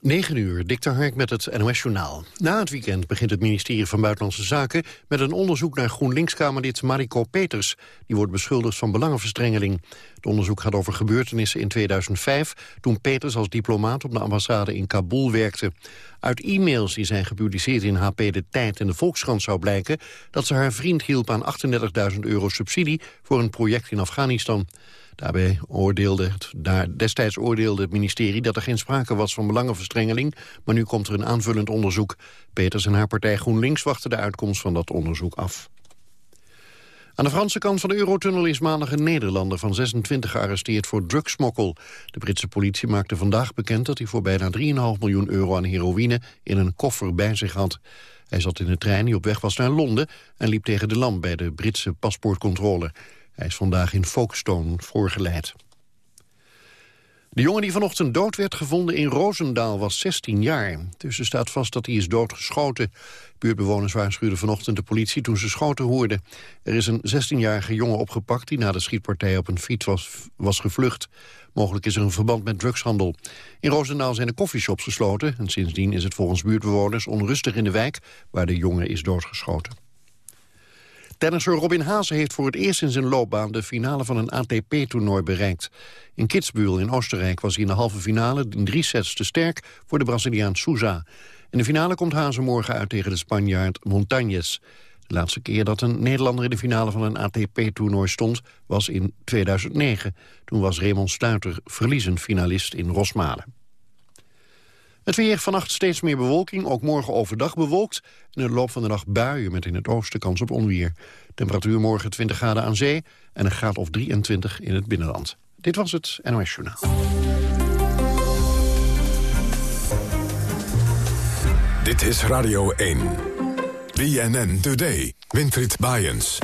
9 uur, Dikter Hark met het NOS-journaal. Na het weekend begint het ministerie van Buitenlandse Zaken... met een onderzoek naar GroenLinks-Kamerlid Mariko Peters. Die wordt beschuldigd van belangenverstrengeling. Het onderzoek gaat over gebeurtenissen in 2005... toen Peters als diplomaat op de ambassade in Kabul werkte. Uit e-mails die zijn gepubliceerd in HP De Tijd en de Volkskrant zou blijken... dat ze haar vriend hielp aan 38.000 euro subsidie... voor een project in Afghanistan. Daarbij oordeelde het, daar, destijds oordeelde het ministerie dat er geen sprake was van belangenverstrengeling, maar nu komt er een aanvullend onderzoek. Peters en haar partij GroenLinks wachten de uitkomst van dat onderzoek af. Aan de Franse kant van de Eurotunnel is maandag een Nederlander van 26 gearresteerd voor drugsmokkel. De Britse politie maakte vandaag bekend dat hij voor bijna 3,5 miljoen euro aan heroïne in een koffer bij zich had. Hij zat in de trein die op weg was naar Londen en liep tegen de lamp bij de Britse paspoortcontrole. Hij is vandaag in Folkestone voorgeleid. De jongen die vanochtend dood werd gevonden in Roosendaal was 16 jaar. Tussen staat vast dat hij is doodgeschoten. Buurtbewoners waarschuwden vanochtend de politie toen ze schoten hoorden. Er is een 16-jarige jongen opgepakt die na de schietpartij op een fiets was, was gevlucht. Mogelijk is er een verband met drugshandel. In Roosendaal zijn de koffieshops gesloten... en sindsdien is het volgens buurtbewoners onrustig in de wijk... waar de jongen is doodgeschoten. Tennisser Robin Haase heeft voor het eerst in zijn loopbaan de finale van een ATP-toernooi bereikt. In Kitzbühel in Oostenrijk was hij in de halve finale in drie sets te sterk voor de Braziliaan Souza. In de finale komt Haase morgen uit tegen de Spanjaard Montañez. De laatste keer dat een Nederlander in de finale van een ATP-toernooi stond was in 2009. Toen was Raymond Sluiter verliezend finalist in Rosmalen. Het weer vannacht steeds meer bewolking, ook morgen overdag bewolkt. En in de loop van de nacht buien met in het oosten kans op onweer. Temperatuur morgen 20 graden aan zee en een graad of 23 in het binnenland. Dit was het NOS Journaal. Dit is Radio 1. BNN Today. Winfried Bajens.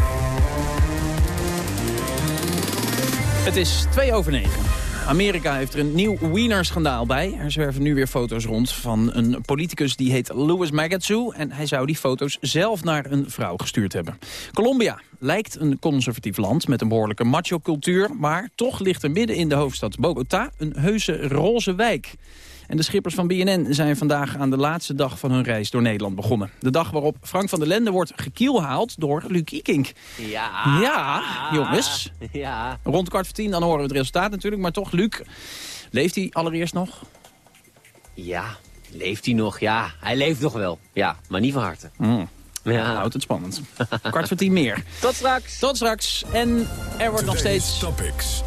Het is 2 over 9. Amerika heeft er een nieuw Wiener-schandaal bij. Er zwerven nu weer foto's rond van een politicus die heet Louis Magazoo. En hij zou die foto's zelf naar een vrouw gestuurd hebben. Colombia lijkt een conservatief land met een behoorlijke macho-cultuur. Maar toch ligt er midden in de hoofdstad Bogota een heuse roze wijk. En de schippers van BNN zijn vandaag aan de laatste dag van hun reis door Nederland begonnen. De dag waarop Frank van der Lende wordt gekielhaald door Luc Ikink. Ja. Ja, jongens. Ja. Rond kwart voor tien, dan horen we het resultaat natuurlijk. Maar toch, Luc, leeft hij allereerst nog? Ja. Leeft hij nog? Ja, hij leeft nog wel. Ja, maar niet van harte. Mm. Ja. Houdt het spannend. kwart voor tien meer. Tot straks. Tot straks. En er wordt nog steeds Topics.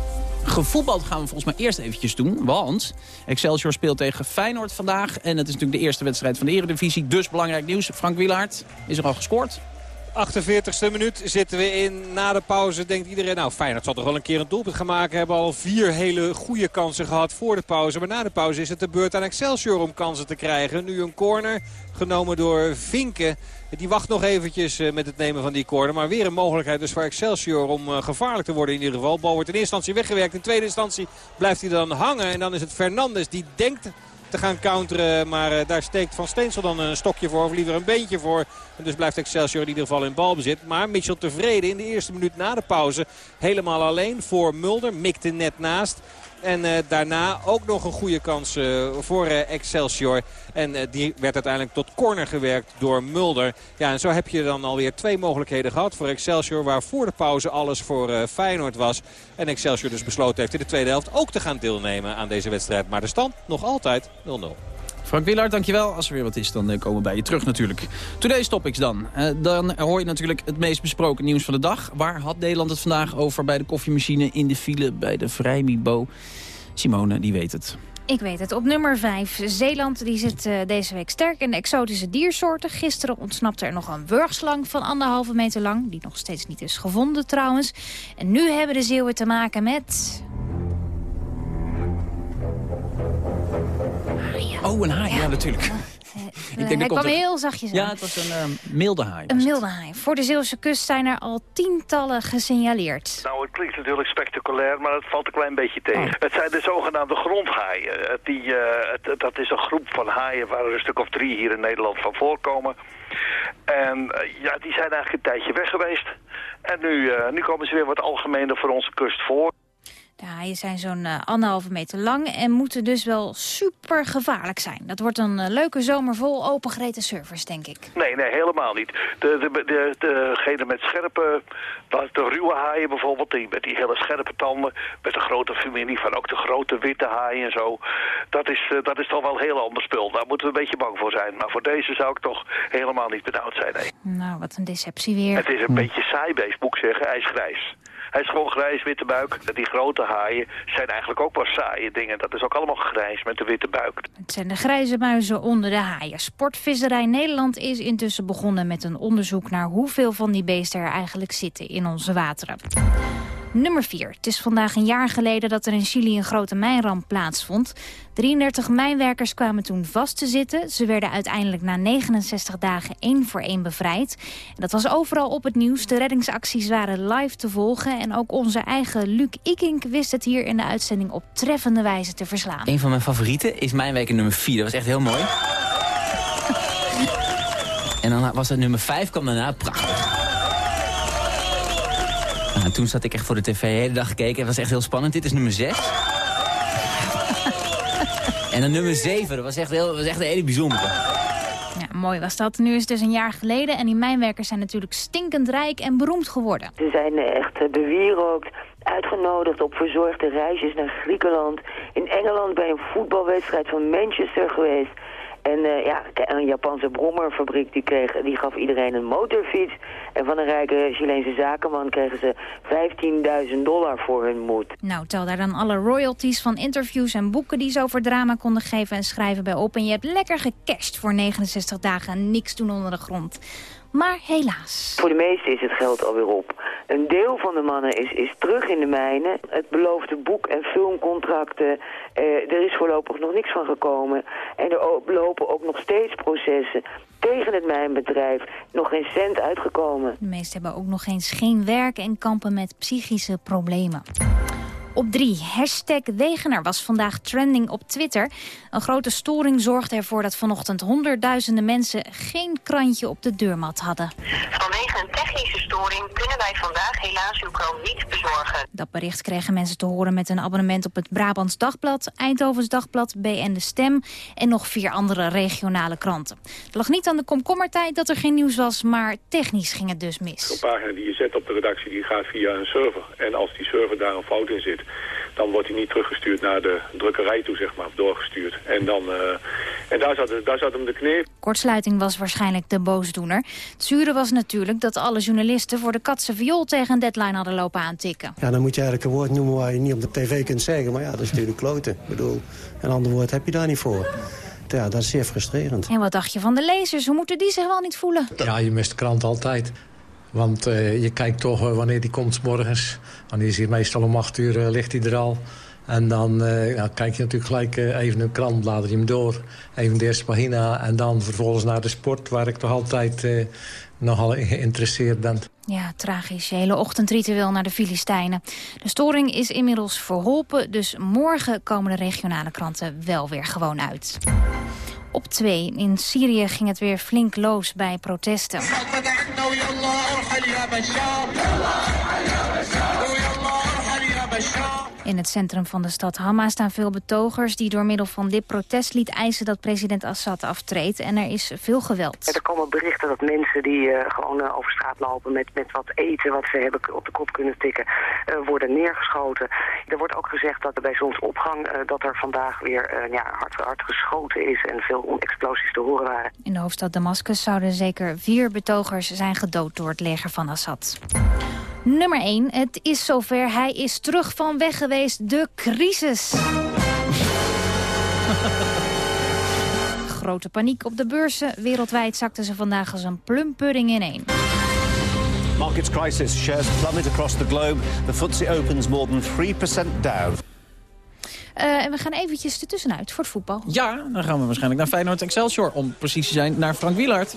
Gevoetbald gaan we volgens mij eerst eventjes doen. Want Excelsior speelt tegen Feyenoord vandaag. En het is natuurlijk de eerste wedstrijd van de Eredivisie. Dus belangrijk nieuws. Frank Wielaert is er al gescoord. 48e minuut zitten we in. Na de pauze denkt iedereen, nou Feyenoord zal toch wel een keer een doelpunt gaan maken. Hebben al vier hele goede kansen gehad voor de pauze. Maar na de pauze is het de beurt aan Excelsior om kansen te krijgen. Nu een corner genomen door Vinken. Die wacht nog eventjes eh, met het nemen van die corner. Maar weer een mogelijkheid dus voor Excelsior om eh, gevaarlijk te worden in ieder geval. Bal wordt in eerste instantie weggewerkt. In tweede instantie blijft hij dan hangen. En dan is het Fernandes die denkt te gaan counteren. Maar eh, daar steekt Van Steensel dan een stokje voor. Of liever een beentje voor. En dus blijft Excelsior in ieder geval in balbezit. Maar Mitchell tevreden in de eerste minuut na de pauze. Helemaal alleen voor Mulder. Mikte net naast. En eh, daarna ook nog een goede kans eh, voor eh, Excelsior. En die werd uiteindelijk tot corner gewerkt door Mulder. Ja, en zo heb je dan alweer twee mogelijkheden gehad voor Excelsior. Waar voor de pauze alles voor Feyenoord was. En Excelsior dus besloten heeft in de tweede helft ook te gaan deelnemen aan deze wedstrijd. Maar de stand nog altijd 0-0. Frank Wielaert, dankjewel. Als er weer wat is, dan eh, komen we bij je terug natuurlijk. Today's Topics dan. Eh, dan hoor je natuurlijk het meest besproken nieuws van de dag. Waar had Nederland het vandaag over bij de koffiemachine, in de file, bij de Vrijmibo? Simone, die weet het. Ik weet het. Op nummer 5. Zeeland die zit eh, deze week sterk in de exotische diersoorten. Gisteren ontsnapte er nog een wurgslang van anderhalve meter lang. Die nog steeds niet is gevonden trouwens. En nu hebben de Zeeuwen te maken met... Oh, een haai, ja, natuurlijk. Eh, denk hij dat komt kwam er- heel zachtjes Ja, aan. het was een eh, milde haai. Een milde haai. Voor de Zeeuwse kust zijn er al tientallen gesignaleerd. Nou, het klinkt natuurlijk spectaculair, maar het valt een klein beetje tegen. Oh. Het zijn de zogenaamde grondhaaien. Die, eh, het- dat is een groep van haaien waar er een stuk of drie hier in Nederland van voorkomen. En eh, ja, die zijn eigenlijk een tijdje weg geweest. En nu, eh, nu komen ze weer wat algemener voor onze kust voor. De haaien zijn zo'n uh, anderhalve meter lang en moeten dus wel super gevaarlijk zijn. Dat wordt een uh, leuke zomer vol opengereten servers, denk ik. Nee, nee, helemaal niet. De, de, de, degene met scherpe, de ruwe haaien bijvoorbeeld, die, met die hele scherpe tanden, met de grote familie van ook de grote witte haaien en zo. Dat is, uh, dat is toch wel heel ander spul. Daar moeten we een beetje bang voor zijn. Maar voor deze zou ik toch helemaal niet benauwd zijn, nee. Nou, wat een deceptie weer. Het is een hm. beetje saaibeest, moet ik zeggen. Hij is grijs. Hij is gewoon grijs, witte buik. Die grote haaien zijn eigenlijk ook wel saaie dingen. Dat is ook allemaal grijs met de witte buik. Het zijn de grijze muizen onder de haaien. Sportvisserij Nederland is intussen begonnen met een onderzoek... naar hoeveel van die beesten er eigenlijk zitten in onze wateren. Nummer 4. Het is vandaag een jaar geleden dat er in Chili een grote mijnramp plaatsvond. 33 mijnwerkers kwamen toen vast te zitten. Ze werden uiteindelijk na 69 dagen één voor één bevrijd. dat was overal op het nieuws. De reddingsacties waren live te volgen. En ook onze eigen Luc Ikink wist het hier in de uitzending op treffende wijze te verslaan. Een van mijn favorieten is Mijnwerker nummer 4. Dat was echt heel mooi. En dan was het nummer 5, kwam daarna prachtig. Nou, toen zat ik echt voor de tv de hele dag gekeken. Het was echt heel spannend. Dit is nummer 6. en dan nummer 7. Dat was echt, heel, was echt een hele bijzondere. Ja, mooi was dat. Nu is het dus een jaar geleden. En die mijnwerkers zijn natuurlijk stinkend rijk en beroemd geworden. Ze zijn echt bewierookt uitgenodigd op verzorgde reisjes naar Griekenland. In Engeland bij een voetbalwedstrijd van Manchester geweest. En uh, ja, een Japanse brommerfabriek die, kreeg, die gaf iedereen een motorfiets. En van een rijke Chileense zakenman kregen ze 15.000 dollar voor hun moed. Nou, tel daar dan alle royalties van interviews en boeken die ze over drama konden geven en schrijven bij op. En je hebt lekker gecashed voor 69 dagen en niks doen onder de grond. Maar helaas. Voor de meesten is het geld alweer op. Een deel van de mannen is, is terug in de mijnen. Het beloofde boek- en filmcontracten, eh, er is voorlopig nog niks van gekomen. En er lopen ook nog steeds processen tegen het mijnbedrijf. Nog geen cent uitgekomen. De meesten hebben ook nog eens geen werk en kampen met psychische problemen. Op 3. Hashtag Wegener was vandaag trending op Twitter. Een grote storing zorgde ervoor dat vanochtend honderdduizenden mensen geen krantje op de deurmat hadden. Vanwege een technische storing kunnen wij vandaag helaas uw krant niet bezorgen. Dat bericht kregen mensen te horen met een abonnement op het Brabants Dagblad, Eindhovens Dagblad, BN De Stem en nog vier andere regionale kranten. Het lag niet aan de komkommertijd dat er geen nieuws was, maar technisch ging het dus mis. Een pagina die je zet op de redactie die gaat via een server. En als die server daar een fout in zit, dan wordt hij niet teruggestuurd naar de drukkerij toe, zeg maar, of doorgestuurd. En, dan, uh, en daar, zat, daar zat hem de kneep. Kortsluiting was waarschijnlijk de boosdoener. Het zure was natuurlijk dat alle journalisten voor de katse viool tegen een deadline hadden lopen aantikken. Ja, dan moet je eigenlijk een woord noemen waar je niet op de tv kunt zeggen. Maar ja, dat is natuurlijk kloten. Ik bedoel, een ander woord heb je daar niet voor. Ja, dat is zeer frustrerend. En wat dacht je van de lezers? Hoe moeten die zich wel niet voelen? Ja, je mist de krant altijd. Want uh, je kijkt toch uh, wanneer die komt morgens. Wanneer is hij meestal om acht uur, uh, ligt hij er al. En dan kijk je natuurlijk gelijk even een krant, blader je hem door. Even de eerste pagina en dan vervolgens naar de sport... waar ik toch altijd nogal geïnteresseerd ben. Ja, tragisch. Hele ochtendritueel naar de Filistijnen. De storing is inmiddels verholpen, dus morgen komen de regionale kranten wel weer gewoon uit. Op 2. In Syrië ging het weer flink los bij protesten. In het centrum van de stad Hama staan veel betogers... die door middel van dit protestlied eisen dat president Assad aftreedt. En er is veel geweld. Er komen berichten dat mensen die uh, gewoon uh, over straat lopen... Met, met wat eten wat ze hebben op de kop kunnen tikken, uh, worden neergeschoten. Er wordt ook gezegd dat er bij zonsopgang... dat er vandaag weer ja, hard, hard geschoten is en veel explosies te horen waren. In de hoofdstad Damascus zouden zeker vier betogers zijn gedood door het leger van Assad. Nummer 1. Het is zover. Hij is terug van weg geweest. De crisis. Grote paniek op de beurzen. Wereldwijd zakten ze vandaag als een plumpudding ineen. Markets crisis. Shares plummet across the globe. The FTSE opens more than 3% down. Uh, en we gaan eventjes ertussenuit voor het voetbal. Ja, dan gaan we waarschijnlijk naar Feyenoord Excelsior. Om precies te zijn naar Frank Wielaert.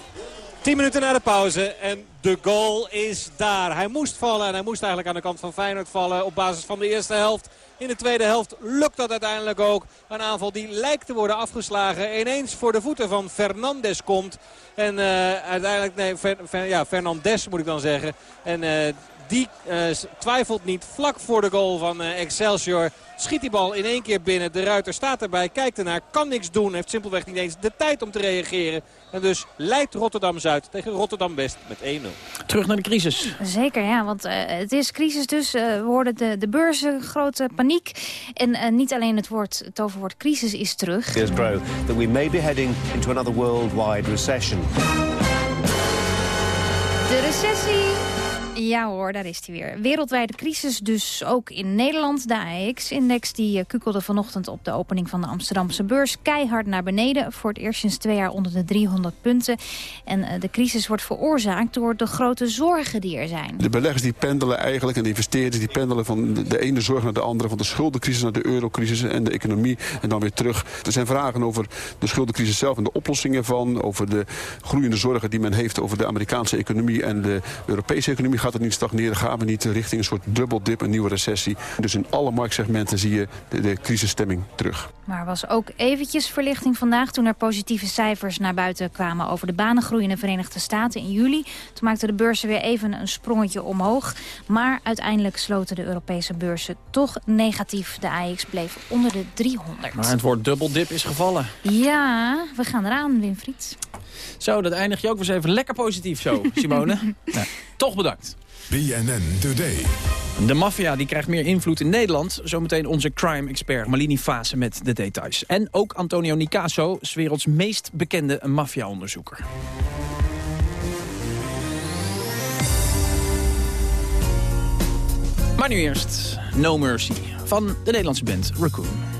10 minuten na de pauze en de goal is daar. Hij moest vallen en hij moest eigenlijk aan de kant van Feyenoord vallen op basis van de eerste helft. In de tweede helft lukt dat uiteindelijk ook. Een aanval die lijkt te worden afgeslagen. Ineens voor de voeten van Fernandes komt. En uh, uiteindelijk, nee, ja, Fernandes moet ik dan zeggen. En uh, Die uh, twijfelt niet vlak voor de goal van uh, Excelsior. Schiet die bal in één keer binnen. De ruiter staat erbij, kijkt ernaar, kan niks doen. Heeft simpelweg niet eens de tijd om te reageren. En dus leidt Rotterdam-Zuid tegen Rotterdam-West met 1-0. Terug naar de crisis. Zeker, ja, want uh, het is crisis dus. Uh, we hoorden de, de beurzen, grote paniek. En uh, niet alleen het, woord, het toverwoord crisis is terug. That we may be heading into another worldwide recession. De recessie ja hoor, daar is hij weer. Wereldwijde crisis dus ook in Nederland. De AEX-index die eh, kukelde vanochtend op de opening van de Amsterdamse beurs keihard naar beneden. Voor het eerst sinds twee jaar onder de 300 punten. En eh, de crisis wordt veroorzaakt door de grote zorgen die er zijn. De beleggers die pendelen eigenlijk en de investeerders die pendelen van de ene zorg naar de andere. Van de schuldencrisis naar de eurocrisis en de economie en dan weer terug. Er zijn vragen over de schuldencrisis zelf en de oplossingen van. Over de groeiende zorgen die men heeft over de Amerikaanse economie en de Europese economie gaat het niet stagneren. Gaan we niet richting een soort dubbeldip, een nieuwe recessie. Dus in alle marktsegmenten zie je de, de crisisstemming terug. Maar er was ook eventjes verlichting vandaag toen er positieve cijfers naar buiten kwamen over de banengroei in de Verenigde Staten in juli. Toen maakten de beurzen weer even een sprongetje omhoog. Maar uiteindelijk sloten de Europese beurzen toch negatief. De AX bleef onder de 300. Maar het woord dubbeldip is gevallen. Ja, we gaan eraan, Winfried. Zo, dat eindig je ook weer eens even lekker positief zo, Simone. nou, toch bedankt. BNN Today. De maffia die krijgt meer invloed in Nederland. Zometeen onze crime-expert Malini Fase met de details. En ook Antonio Nicaso, 's werelds meest bekende maffia-onderzoeker. Maar nu eerst No Mercy van de Nederlandse band Raccoon.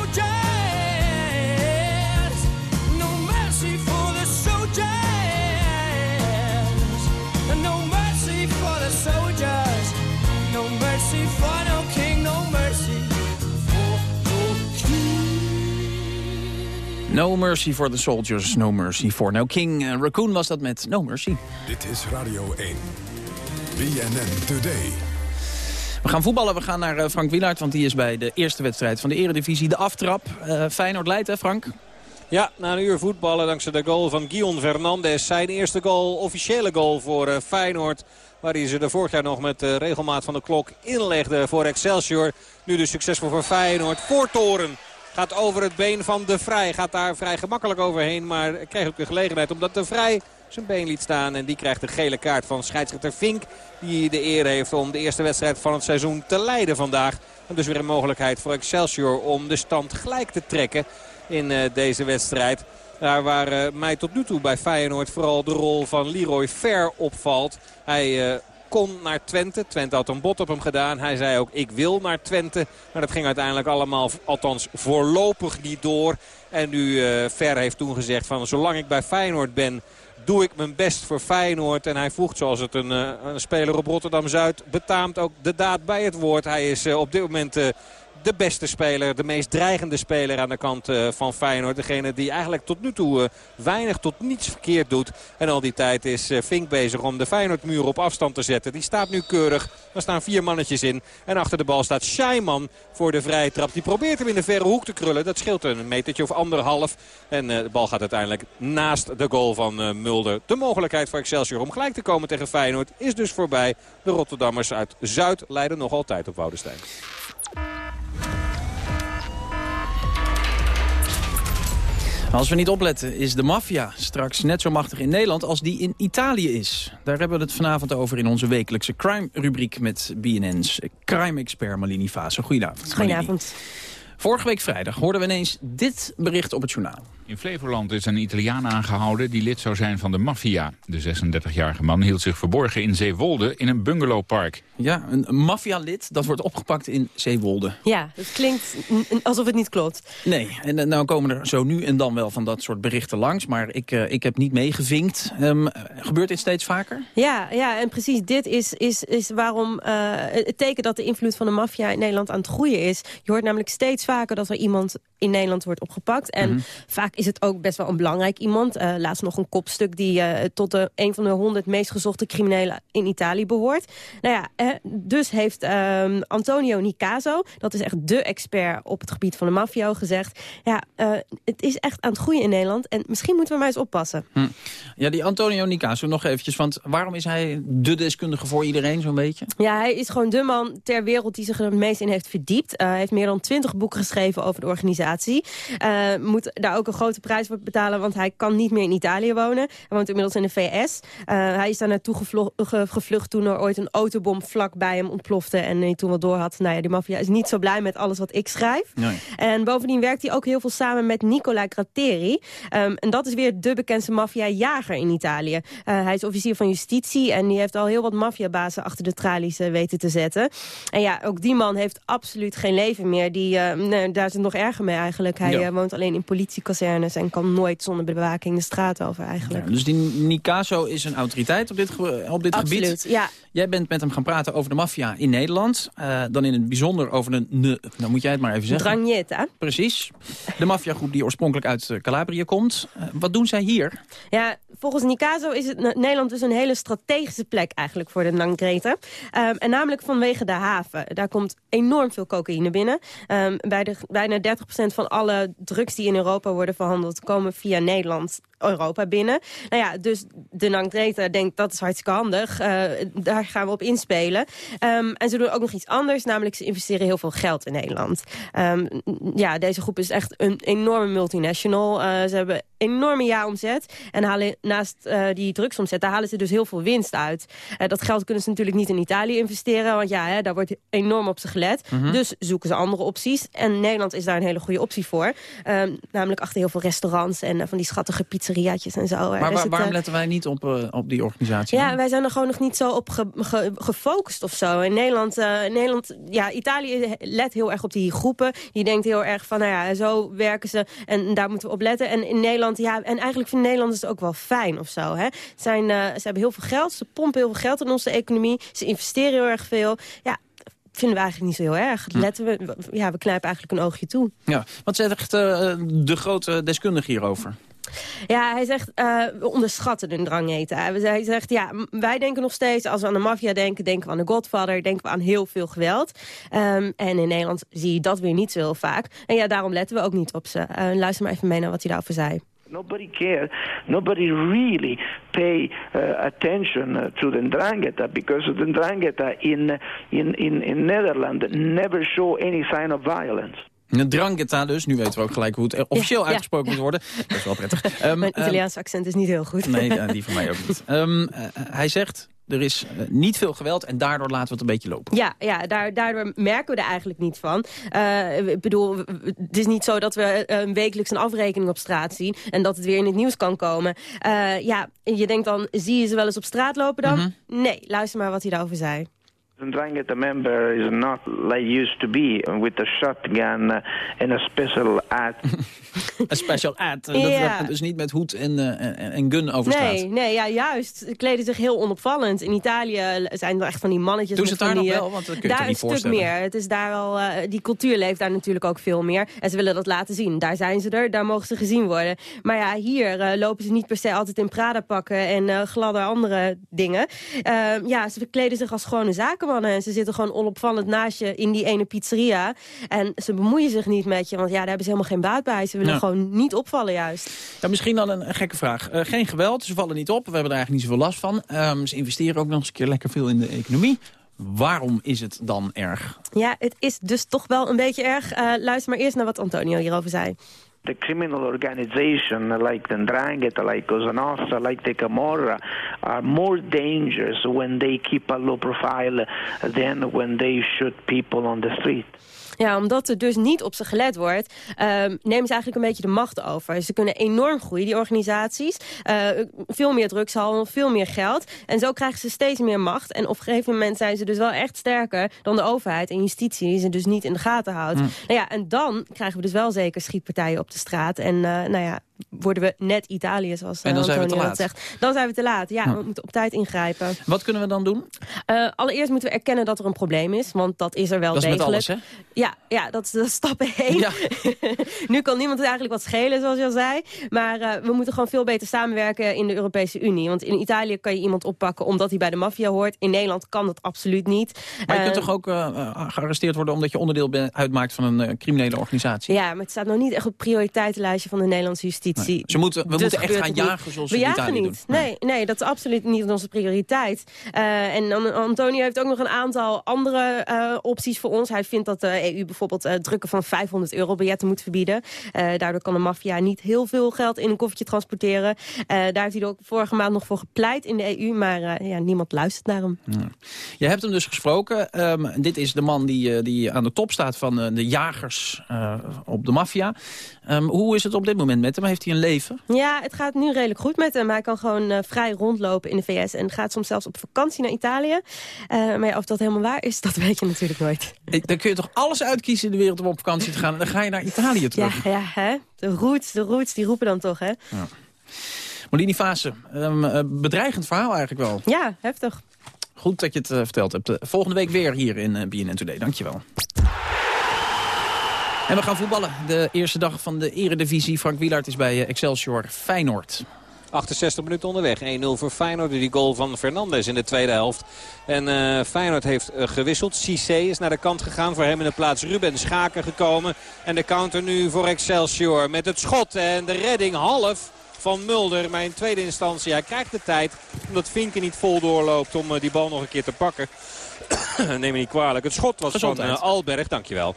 No mercy for the soldiers, no mercy for no king. Uh, Raccoon was dat met No Mercy. Dit is Radio 1. BNN Today. We gaan voetballen. We gaan naar uh, Frank Wielaert, want die is bij de eerste wedstrijd van de eredivisie. De aftrap. Uh, Feyenoord leidt, hè Frank? Ja, na een uur voetballen dankzij de goal van Guion Fernandes. Zijn eerste goal, officiële goal voor uh, Feyenoord. Waar hij ze er vorig jaar nog met uh, regelmaat van de klok inlegde voor Excelsior. Nu dus succesvol voor Feyenoord. Voortoren gaat over het been van De Vrij. Gaat daar vrij gemakkelijk overheen, maar krijgt ook de gelegenheid. Omdat De Vrij zijn been liet staan. En die krijgt de gele kaart van scheidsrechter Vink. Die de eer heeft om de eerste wedstrijd van het seizoen te leiden vandaag. En dus weer een mogelijkheid voor Excelsior om de stand gelijk te trekken in deze wedstrijd. Daar waar mij tot nu toe bij Feyenoord vooral de rol van Leroy Fer opvalt. Hij kon naar Twente. Twente had een bot op hem gedaan. Hij zei ook ik wil naar Twente. Maar dat ging uiteindelijk allemaal, althans voorlopig niet door. En nu uh, Ver heeft toen gezegd van zolang ik bij Feyenoord ben doe ik mijn best voor Feyenoord. En hij voegt zoals het een, uh, een speler op Rotterdam-Zuid betaamt ook de daad bij het woord. Hij is uh, op dit moment de beste speler, de meest dreigende speler aan de kant uh, van Feyenoord. Degene die eigenlijk tot nu toe uh, weinig tot niets verkeerd doet. En al die tijd is uh, Fink bezig om de Feyenoordmuur op afstand te zetten. Die staat nu keurig. Er staan vier mannetjes in. En achter de bal staat Scheiman voor de vrije trap. Die probeert hem in de verre hoek te krullen. Dat scheelt een metertje of anderhalf. En de bal gaat uiteindelijk naast de goal van Mulder. De mogelijkheid voor Excelsior om gelijk te komen tegen Feyenoord is dus voorbij. De Rotterdammers uit Zuid leiden nog altijd op Woudenstein. Als we niet opletten is de maffia straks net zo machtig in Nederland als die in Italië is. Daar hebben we het vanavond over in onze wekelijkse crime-rubriek met BNN's crime-expert Malini Fase. Goedenavond. Goedenavond. Vorige week vrijdag hoorden we ineens dit bericht op het journaal. In Flevoland is een Italiaan aangehouden die lid zou zijn van de maffia. De 36-jarige man hield zich verborgen in Zeewolde in een bungalowpark. Ja, een maffia-lid dat wordt opgepakt in Zeewolde. Ja, het klinkt alsof het niet klopt. Nee, en nou komen er zo nu en dan wel van dat soort berichten langs. Maar ik, uh, ik heb niet meegevinkt. Um, gebeurt dit steeds vaker? Ja, ja en precies dit is, is, is waarom uh, het teken dat de invloed van de maffia in Nederland aan het groeien is. Je hoort namelijk steeds vaker dat er iemand in Nederland wordt opgepakt. En mm -hmm. vaak is het ook best wel een belangrijk iemand. Uh, laatst nog een kopstuk die uh, tot de, een van de honderd meest gezochte criminelen in Italië behoort. Nou ja, uh, dus heeft um, Antonio Nicaso, dat is echt de expert op het gebied van de maffia, gezegd... ja, het is echt aan het groeien in Nederland en misschien moeten we maar eens oppassen. Hm. Ja, die Antonio Nicaso, nog eventjes, want waarom is hij de deskundige voor iedereen zo'n beetje? Ja, hij is gewoon de man ter wereld die zich er het meest in heeft verdiept. hij heeft meer dan twintig boeken geschreven over de organisatie. Moet daar ook een grote prijs voor betalen, want hij kan niet meer in Italië wonen. Hij woont inmiddels in de VS. Uh, hij is daar naartoe ge gevlucht toen er ooit een autobom vlak bij hem ontplofte. En hij toen wel door had, nou ja, die maffia is niet zo blij met alles wat ik schrijf. Nee. En bovendien werkt hij ook heel veel samen met Nicola Gratteri. Um, en dat is weer de bekendste maffia-jager in Italië. Uh, hij is officier van justitie en die heeft al heel wat maffiabazen achter de tralies weten te zetten. En ja, ook die man heeft absoluut geen leven meer. Die, daar is het nog erger mee eigenlijk. Hij ja. woont alleen in politiekazernes en kan nooit zonder bewaking de straat over eigenlijk. Ja, dus die Nicaso is een autoriteit op dit, op dit Absoluut, gebied. ja. Jij bent met hem gaan praten over de maffia in Nederland. Uh, dan in het bijzonder over de, ne, nou moet jij het maar even zeggen. Drangheta. Precies. De maffiagroep die oorspronkelijk uit Calabrië komt. Uh, wat doen zij hier? Ja, volgens Nicaso is het Nederland dus een hele strategische plek eigenlijk voor de Nangreta. Um, en namelijk vanwege de haven. Daar komt enorm veel cocaïne binnen. Um, bij de, bijna 30% van alle drugs die in Europa worden verhandeld komen via Nederland Europa binnen. Nou ja, dus de Nangreta denkt dat is hartstikke handig. Uh, daar gaan we op inspelen. Um, en ze doen ook nog iets anders, namelijk ze investeren heel veel geld in Nederland. Ja, deze groep is echt een enorme multinational. Uh, ze hebben enorme jaaromzet. En halen naast uh, die drugsomzet, daar halen ze dus heel veel winst uit. Uh, dat geld kunnen ze natuurlijk niet in Italië investeren, want ja, hè, daar wordt enorm op ze gelet. Mm -hmm. Dus zoeken ze andere opties. En Nederland is daar een hele goede optie voor. Um, namelijk achter heel veel restaurants en uh, van die schattige pizzeriaatjes en zo. Maar waar, het, waarom letten wij niet op, op die organisatie? Ja, wij zijn er gewoon nog niet zo op ge, ge, gefocust of zo. In Nederland, in Nederland, ja, Italië let heel erg op die groepen. Die denkt heel erg van, nou ja, zo werken ze en daar moeten we op letten. En in Nederland, ja, en eigenlijk vinden Nederlanders het ook wel fijn of zo. Hè? Zijn, uh, ze hebben heel veel geld, ze pompen heel veel geld in onze economie. Ze investeren heel erg veel. Ja, vinden we eigenlijk niet zo heel erg. Letten we, ja, we knijpen eigenlijk een oogje toe. Ja, wat zegt uh, de grote deskundige hierover? Ja, hij zegt, uh, we onderschatten de drangheten. Hij zegt, ja, wij denken nog steeds, als we aan de maffia denken... denken we aan de Godfather, denken we aan heel veel geweld. Um, en in Nederland zie je dat weer niet zo heel vaak. En ja, daarom letten we ook niet op ze. Uh, luister maar even mee naar wat hij daarover zei. Nobody cares. Nobody really pay uh, attention uh, to the Ndrangheta because the Ndrangheta in, in, in, in Netherlands never show any sign of violence. Een drangheta dus. Nu weten we ook gelijk hoe het officieel Ja, ja, uitgesproken moet worden. Dat is wel prettig. Ehm, Mijn ehm, Italiaanse accent is niet heel goed. Nee, eh, die van mij ook niet. Ehm, eh, hij zegt, er is eh, niet veel geweld en daardoor laten we het een beetje lopen. Ja, ja daar, daardoor merken we er eigenlijk niet van. Eh, ik bedoel, het is niet zo dat we eh, wekelijks een afrekening op straat zien... en dat het weer in het nieuws kan komen. Ja, je denkt dan, zie je ze wel eens op straat lopen dan? Mhm. Nee, luister maar wat hij daarover zei. Ndrangheta member is not like used to be with a shotgun uh, and a special ad. Een special ad. eh, dat- Ja. dus niet met hoed en, eh, en, en gun over straat. Nee, nee, ja, juist. Ze kleden zich heel onopvallend. In Italië zijn er echt van die mannetjes. Doen ze het daar nog eh, wel? Want dat kun je daar een niet stuk voorstellen? meer. Het is daar wel, eh, die cultuur leeft daar natuurlijk ook veel meer. En ze willen dat laten zien. Daar zijn ze er, daar mogen ze gezien worden. Maar ja, hier eh, lopen ze niet per se altijd in Prada pakken en eh, gladde andere dingen. Eh, ja, ze kleden zich als gewone En ze zitten gewoon onopvallend naast je in die ene pizzeria. En ze bemoeien zich niet met je, want ja, daar hebben ze helemaal geen baat bij. Ze willen Ja. gewoon niet opvallen juist. Ja, misschien dan een, een gekke vraag. Eh, geen geweld, ze vallen niet op. We hebben er eigenlijk niet zoveel last van. Ehm, ze investeren ook nog eens een keer lekker veel in de economie. Waarom is het dan erg? Ja, het is dus toch wel een beetje erg. Eh, luister maar eerst naar wat Antonio hierover zei. The criminal organization like the Ndrangheta, like Cosa Nostra, like the Camorra are more dangerous when they keep a low profile than when they shoot people on the street. Ja, omdat er dus niet op ze gelet wordt, ehm, nemen ze eigenlijk een beetje de macht over. Ze kunnen enorm groeien, die organisaties. Eh, veel meer drugshandel, veel meer geld. En zo krijgen ze steeds meer macht. En op een gegeven moment zijn ze dus wel echt sterker dan de overheid en justitie, die ze dus niet in de gaten houdt. Hm. Nou ja, en dan krijgen we dus wel zeker schietpartijen op de straat. En eh, nou ja, worden we net Italië, zoals En dan eh, zijn we te Antonio laat. zegt. Dan zijn we te laat. Ja, Hm. we moeten op tijd ingrijpen. Wat kunnen we dan doen? Eh, allereerst moeten we erkennen dat er een probleem is, want dat is er wel Dat is met degelijk. alles, Ja, ja dat, is, dat is stap 1. nu kan niemand het eigenlijk wat schelen, zoals je al zei. Maar eh, we moeten gewoon veel beter samenwerken in de Europese Unie. Want in Italië kan je iemand oppakken omdat hij bij de maffia hoort. In Nederland kan dat absoluut niet. Maar je kunt toch ook gearresteerd worden omdat je onderdeel bent, uitmaakt van een criminele organisatie? Ja, maar het staat nog niet echt op het prioriteitenlijstje van de Nederlandse justitie. Nee. Ze moeten- we Dus moeten echt gaan jagen zoals we jagen niet. doen. Nee, nee, dat is absoluut niet onze prioriteit. Eh, en An- Antonio heeft ook nog een aantal andere eh, opties voor ons. Hij vindt dat de EU bijvoorbeeld eh, drukken van 500 euro biljetten moet verbieden. Daardoor kan de maffia niet heel veel geld in een koffertje transporteren. Daar heeft hij ook vorige maand nog voor gepleit in de EU. Maar ja, niemand luistert naar hem. Je hebt hem dus gesproken. Ehm, dit is de man die, die aan de top staat van de jagers op de maffia. Ehm, hoe is het op dit moment met hem? Heeft hij een leven? Ja, het gaat nu redelijk goed met hem. Hij kan gewoon eh, vrij rondlopen in de VS en gaat soms zelfs op vakantie naar Italië. Eh, maar ja, of dat helemaal waar is, dat weet je natuurlijk nooit. Dan kun je toch alles uitkiezen in de wereld om op vakantie te gaan. En dan ga je naar Italië Ja, terug. ja hè? de roots, de roots, die roepen dan toch, hè? Ja. Molini Fase, ehm, eh, bedreigend verhaal eigenlijk wel. Ja, heftig. Goed dat je het verteld hebt. Volgende week weer hier in BNN Today. Dankjewel. En we gaan voetballen. De eerste dag van de eredivisie. Frank Wielaert is bij eh, Excelsior Feyenoord. 68 minuten onderweg. 1-0 voor Feyenoord. Die goal van Fernandes in de tweede helft. En uh, Feyenoord heeft uh, gewisseld. Cissé is naar de kant gegaan. Voor hem in de plaats Ruben Schaken gekomen. En de counter nu voor Excelsior. Met het schot en de redding half van Mulder. Maar in tweede instantie, hij krijgt de tijd. Omdat Vinken niet vol doorloopt om uh, die bal nog een keer te pakken. Neem me niet kwalijk. Het schot was Gezondheid. van Alberg. Dankjewel.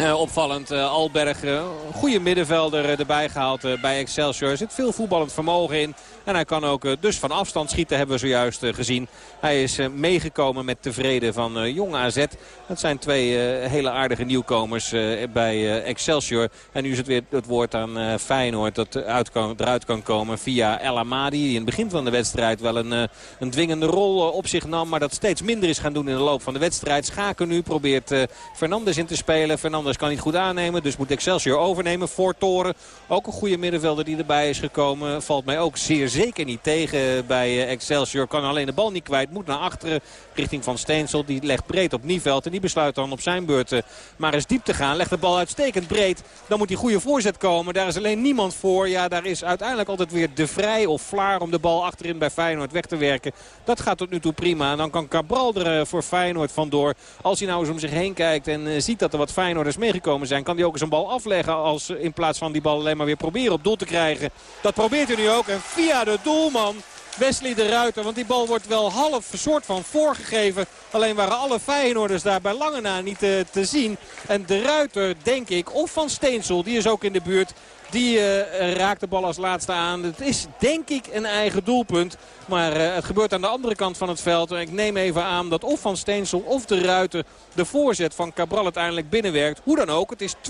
Uh, opvallend, uh, Alberg, uh, goede middenvelder erbij gehaald bij Excelsior. Er zit veel voetballend vermogen in. En hij kan ook dus van afstand schieten, hebben we zojuist gezien. Hij is meegekomen met tevreden van Jong AZ. Dat zijn twee hele aardige nieuwkomers bij Excelsior. En nu is het weer het woord aan Feyenoord dat uit kan, eruit kan komen via El Amadi. Die in het begin van de wedstrijd wel een, een dwingende rol op zich nam. Maar dat steeds minder is gaan doen in de loop van de wedstrijd. Schaken nu probeert Fernandes in te spelen. Fernandes kan niet goed aannemen, dus moet Excelsior overnemen. Voor Toren, ook een goede middenvelder die erbij is gekomen. Valt mij ook zeer zeker niet tegen bij Excelsior. Kan alleen de bal niet kwijt, moet naar achteren richting Van Steensel. Die legt breed op Nieveld en die besluit dan op zijn beurt maar eens diep te gaan. Legt de bal uitstekend breed. Dan moet die goede voorzet komen. Daar is alleen niemand voor. Ja, daar is uiteindelijk altijd weer de vrij of Vlaar om de bal achterin bij Feyenoord weg te werken. Dat gaat tot nu toe prima. En dan kan Cabral er voor Feyenoord vandoor. Als hij nou eens om zich heen kijkt en ziet dat er wat Feyenoorders meegekomen zijn... kan hij ook eens een bal afleggen als in plaats van die bal alleen maar weer proberen op doel te krijgen. Dat probeert hij nu ook. En via de doelman Wesley de Ruiter. Want die bal wordt wel half soort van voorgegeven Alleen waren alle Feyenoorders daar bij lange na niet te, te zien. En de Ruiter, denk ik, of Van Steensel, die is ook in de buurt... Die uh, raakt de bal als laatste aan. Het is denk ik een eigen doelpunt. Maar uh, het gebeurt aan de andere kant van het veld. En ik neem even aan dat of Van Steensel of de Ruiter de voorzet van Cabral uiteindelijk binnenwerkt. Hoe dan ook, het is 2-0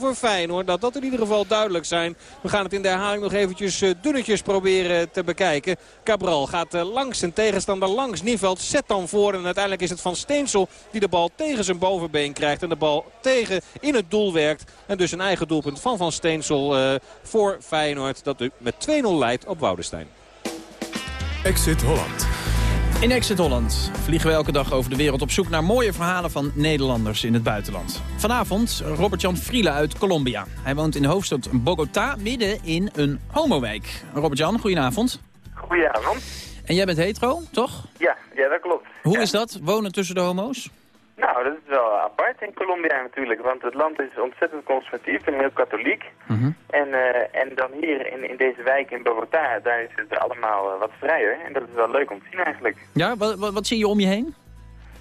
voor Feyenoord. Dat dat in ieder geval duidelijk zijn. We gaan het in de herhaling nog eventjes uh, dunnetjes proberen te bekijken. Cabral gaat langs zijn tegenstander langs Niveld. Zet dan voor en uiteindelijk is het Van Steensel die de bal tegen zijn bovenbeen krijgt. En de bal tegen in het doel werkt. En dus een eigen doelpunt van Van Steensel voor Feyenoord. Dat met 2-0 leidt op Woudenstein. Exit Holland. In Exit Holland vliegen we elke dag over de wereld op zoek naar mooie verhalen van Nederlanders in het buitenland. Vanavond Robert-Jan Friele uit Colombia. Hij woont in de hoofdstad Bogota, midden in een homowijk. Robert-Jan, goedenavond. Goedenavond. En jij bent hetero, toch? Ja, ja dat klopt. Hoe ja. is dat, wonen tussen de homo's? Nou, dat is wel apart in Colombia natuurlijk, want het land is ontzettend conservatief en heel katholiek. Mm -hmm. en, uh, en dan hier in, in deze wijk in Bogota, daar is het allemaal uh, wat vrijer. En dat is wel leuk om te zien eigenlijk. Ja, wat, wat, wat zie je om je heen?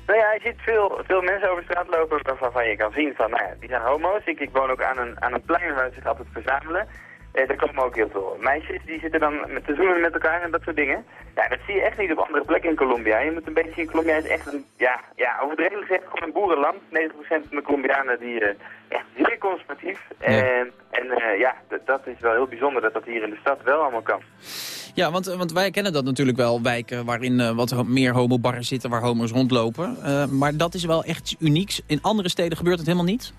Nou ja, je ziet veel, veel mensen over straat lopen waarvan je kan zien van, nou ja, die zijn homo's. Ik, ik woon ook aan een, aan een plein waar ze zich altijd verzamelen. Eh, er komen ook heel veel meisjes die zitten dan met te zoenen met elkaar en dat soort dingen. Ja, dat zie je echt niet op andere plekken in Colombia. Je moet een beetje zien, Colombia is echt een, ja, ja overdreven gezegd, gewoon een boerenland. 90% van de Colombianen die uh, echt zeer conservatief. Ja. En, en uh, ja, dat is wel heel bijzonder dat dat hier in de stad wel allemaal kan. Ja, want, want wij kennen dat natuurlijk wel, wijken waarin uh, wat meer homobarren zitten, waar homo's rondlopen. maar dat is wel echt unieks. In andere steden gebeurt het helemaal niet?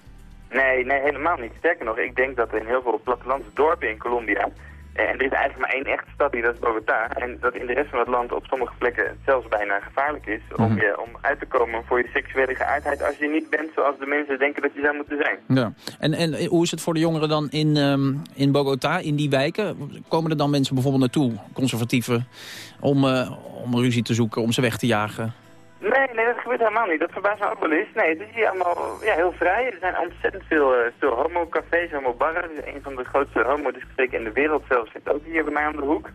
Nee, nee, helemaal niet. Sterker nog, ik denk dat in heel veel plattelandse dorpen in Colombia... En er is eigenlijk maar één echte stad die dat is Bogota. En dat in de rest van het land op sommige plekken zelfs bijna gevaarlijk is... om, Mhm. je, om uit te komen voor je seksuele geaardheid als je niet bent zoals de mensen denken dat je zou moeten zijn. Ja. En, en hoe is het voor de jongeren dan in, um, in Bogota, in die wijken? Komen er dan mensen bijvoorbeeld naartoe, conservatieven, om, uh, om ruzie te zoeken, om ze weg te jagen? Nee, nee, dat gebeurt helemaal niet. Dat verbaast me ook wel eens. Nee, het is hier allemaal ja, heel vrij. Er zijn ontzettend veel, uh, veel homo-cafés, homo-barren. Een van de grootste homo-discotheken in de wereld zelfs zit ook hier bij mij om de hoek.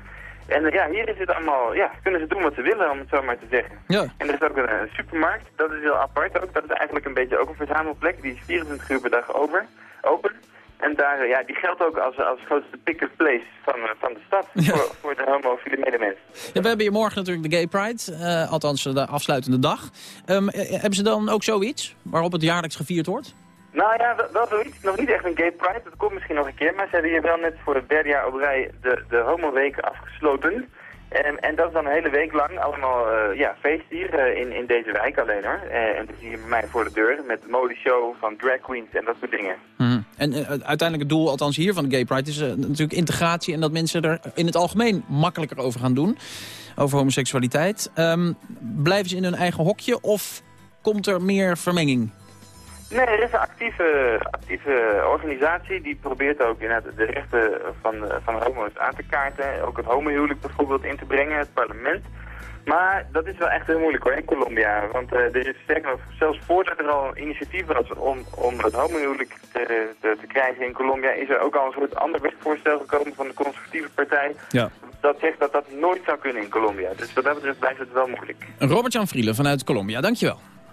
En uh, ja, hier is het allemaal, ja, kunnen ze doen wat ze willen, om het zo maar te zeggen. Ja. En er is ook een, een supermarkt, dat is heel apart ook. Dat is eigenlijk een beetje ook een verzamelplek. Die is 24 uur per dag over, open. En daar, ja, die geldt ook als, als grootste pick-up place van, van de stad ja. voor, voor de homofiele medemensen. Ja, we hebben hier morgen natuurlijk de Gay Pride, uh, althans de afsluitende dag. Um, hebben ze dan ook zoiets waarop het jaarlijks gevierd wordt? Nou ja, wel zoiets. Nog niet echt een Gay Pride, dat komt misschien nog een keer. Maar ze hebben hier wel net voor het derde jaar op rij de, de homo-weken afgesloten. En, en dat is dan een hele week lang allemaal uh, ja, feest hier uh, in, in deze wijk alleen hoor. Uh, en dat is hier bij mij voor de deur met modeshow van drag queens en dat soort dingen. Mm. En uiteindelijk het doel, althans hier van de Gay Pride, is natuurlijk integratie en dat mensen er in het algemeen makkelijker over gaan doen. Over homoseksualiteit. Um, blijven ze in hun eigen hokje of komt er meer vermenging? Nee, er is een actieve, actieve organisatie die probeert ook inderdaad de rechten van, van homo's aan te kaarten. Ook het homohuwelijk bijvoorbeeld in te brengen, het parlement. Maar dat is wel echt heel moeilijk hoor in Colombia. Want uh, er is nog, zelfs voordat er al een initiatief was om, om het homohuwelijk te, te, te, krijgen in Colombia, is er ook al een soort ander wetsvoorstel gekomen van de conservatieve partij. Ja. Dat zegt dat dat nooit zou kunnen in Colombia. Dus wat dat betreft blijft het wel moeilijk. Robert-Jan Vrielen vanuit Colombia, dankjewel.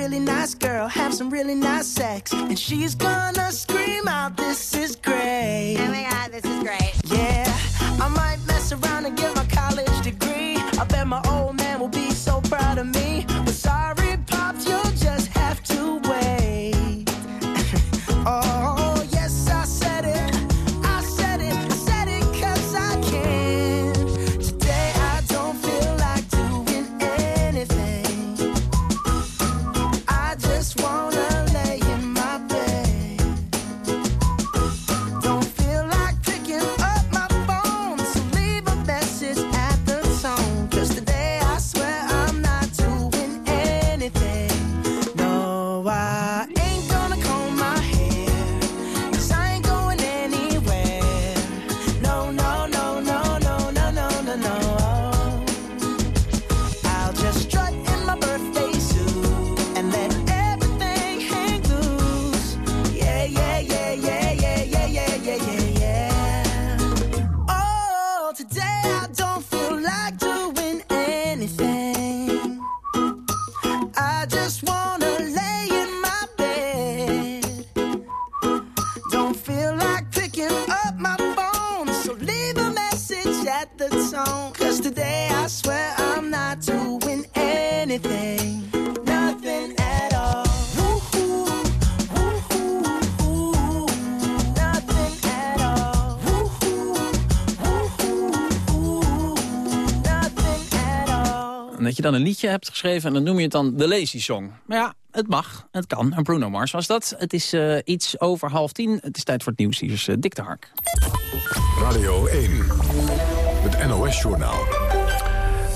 really nice girl, have some really nice sex, and she's gonna scream out, "This is great!" Oh my god, this is great. Je dan een liedje hebt geschreven en dan noem je het dan de Lazy Song. Maar ja, het mag, het kan. En Bruno Mars was dat. Het is eh, iets over half tien. Het is tijd voor het nieuws. Hier is uh, Dick de Hark. Radio 1, het NOS-journaal.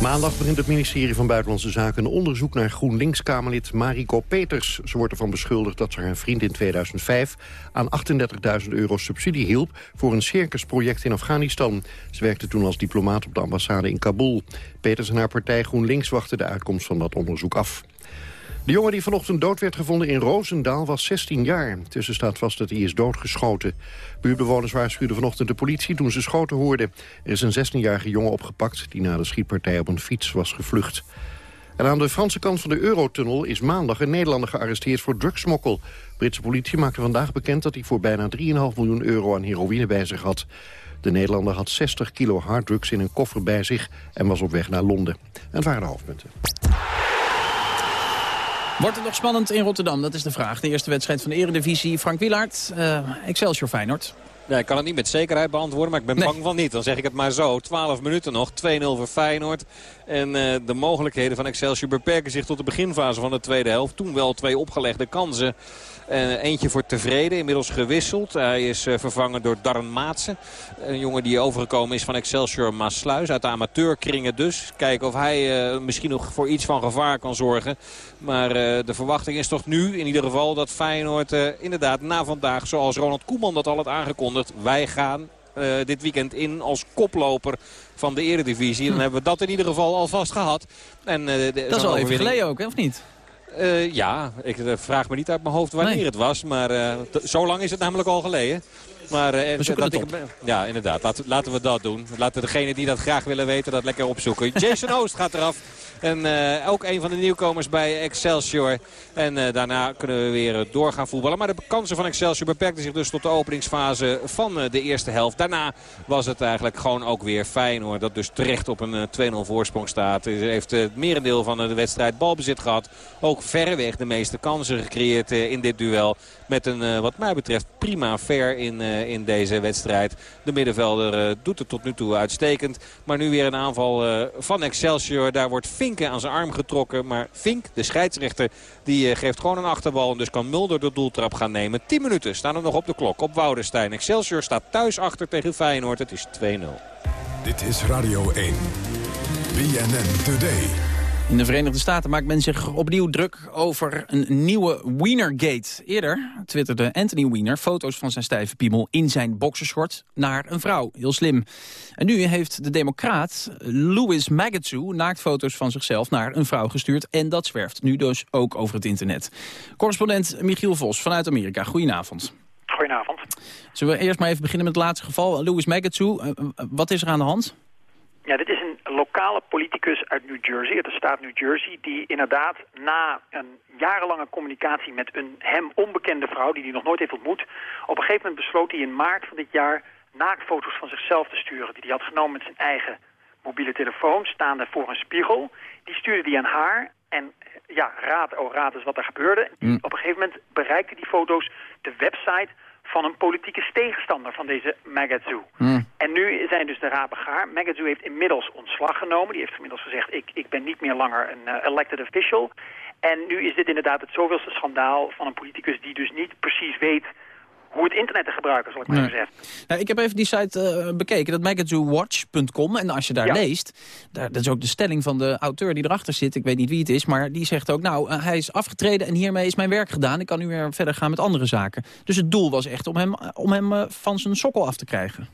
Maandag begint het ministerie van Buitenlandse Zaken een onderzoek naar GroenLinks-Kamerlid Mariko Peters. Ze wordt ervan beschuldigd dat ze haar vriend in 2005 aan 38.000 euro subsidie hielp voor een circusproject in Afghanistan. Ze werkte toen als diplomaat op de ambassade in Kabul. Peters en haar partij GroenLinks wachten de uitkomst van dat onderzoek af. De jongen die vanochtend dood werd gevonden in Roosendaal was 16 jaar. Tussen staat vast dat hij is doodgeschoten. Buurbewoners waarschuwden vanochtend de politie toen ze schoten hoorden. Er is een 16-jarige jongen opgepakt die na de schietpartij op een fiets was gevlucht. En aan de Franse kant van de Eurotunnel is maandag een Nederlander gearresteerd voor drugsmokkel. Britse politie maakte vandaag bekend dat hij voor bijna 3,5 miljoen euro aan heroïne bij zich had. De Nederlander had 60 kilo harddrugs in een koffer bij zich en was op weg naar Londen. En het waren de hoofdpunten. Wordt het nog spannend in Rotterdam? Dat is de vraag. De eerste wedstrijd van de Eredivisie. Frank Wielaert, uh, Excelsior Feyenoord. Ja, ik kan het niet met zekerheid beantwoorden, maar ik ben Nee. bang van niet. Dan zeg ik het maar zo. 12 minuten nog, 2-0 voor Feyenoord. En eh, de mogelijkheden van Excelsior beperken zich tot de beginfase van de tweede helft. Toen wel twee opgelegde kansen. Eh, eentje voor tevreden, inmiddels gewisseld. Hij is eh, vervangen door Darren Maatsen. Een jongen die overgekomen is van Excelsior Maasluis. Uit de amateurkringen dus. Kijken of hij eh, misschien nog voor iets van gevaar kan zorgen. Maar de verwachting is toch nu in ieder geval dat Feyenoord inderdaad na vandaag... zoals Ronald Koeman dat al had aangekondigd... wij gaan dit weekend in als koploper van de eredivisie. Dan hebben we dat in ieder geval alvast gehad. En, de- Dat is al even geleden ook, hè, of niet? Eh, ja, ik eh, vraag me niet uit mijn hoofd wanneer Nee. het was. Maar eh, zo lang is het namelijk al geleden. Maar, eh, dat het ik- Ja, inderdaad. Laten, laten we dat doen. Laten degenen die dat graag willen weten dat lekker opzoeken. Jason Oost gaat eraf. En eh, ook een van de nieuwkomers bij Excelsior. En eh, daarna kunnen we weer doorgaan voetballen. Maar de kansen van Excelsior beperkten zich dus tot de openingsfase van de eerste helft. Daarna was het eigenlijk gewoon ook weer fijn hoor. Dat dus terecht op een eh, 2-0 voorsprong staat. Hij heeft het merendeel van de wedstrijd balbezit gehad. Ook verreweg de meeste kansen gecreëerd in dit duel. Met een wat mij betreft prima fair in, in deze wedstrijd. De middenvelder eh, doet het tot nu toe uitstekend. Maar nu weer een aanval eh, van Excelsior. Daar wordt Vinken aan zijn arm getrokken. Maar Vink, de scheidsrechter, die eh, geeft gewoon een achterbal. En dus kan Mulder de doeltrap gaan nemen. 10 minuten staan er nog op de klok op Woudenstein. Excelsior staat thuis achter tegen Feyenoord. Het is 2-0. Dit is Radio 1. BNN Today. In de Verenigde Staten maakt men zich opnieuw druk over een nieuwe Wienergate. Eerder twitterde Anthony Wiener foto's van zijn stijve piemel in zijn boxershort naar een vrouw. Heel slim. En nu heeft de democraat Louis Magazoo naaktfoto's van zichzelf naar een vrouw gestuurd. En dat zwerft nu dus ook over het internet. Correspondent Michiel Vos vanuit Amerika. Goedenavond. Goedenavond. Zullen we eerst maar even beginnen met het laatste geval. Louis Magazoo, eh, eh, wat is er aan de hand? Ja, dit is een lokale politicus uit New Jersey, uit de staat New Jersey... die inderdaad na een jarenlange communicatie met een hem onbekende vrouw... die hij nog nooit heeft ontmoet... op een gegeven moment besloot hij in maart van dit jaar... naaktfoto's van zichzelf te sturen... die hij had genomen met zijn eigen mobiele telefoon... staande voor een spiegel. Die stuurde hij aan haar en ja, raad, oh raad is wat er gebeurde. Mm. Op een gegeven moment bereikten die foto's de website van een politieke tegenstander van deze Magazoo. Mm. En nu zijn dus de rapen gaar. Magazoo heeft inmiddels ontslag genomen. Die heeft inmiddels gezegd, ik, ik ben niet meer langer een eh, elected official. En nu is dit inderdaad het zoveelste schandaal van een politicus die dus niet precies weet hoe het internet te gebruiken, zal ik maar Nee. zeggen. Nou, ik heb even die site eh, bekeken, dat magazoowatch.com. En als je daar Ja. leest, daar, dat is ook de stelling van de auteur die erachter zit. Ik weet niet wie het is, maar die zegt ook... nou, eh, hij is afgetreden en hiermee is mijn werk gedaan. Ik kan nu weer verder gaan met andere zaken. Dus het doel was echt om hem, om hem eh, van zijn sokkel af te krijgen.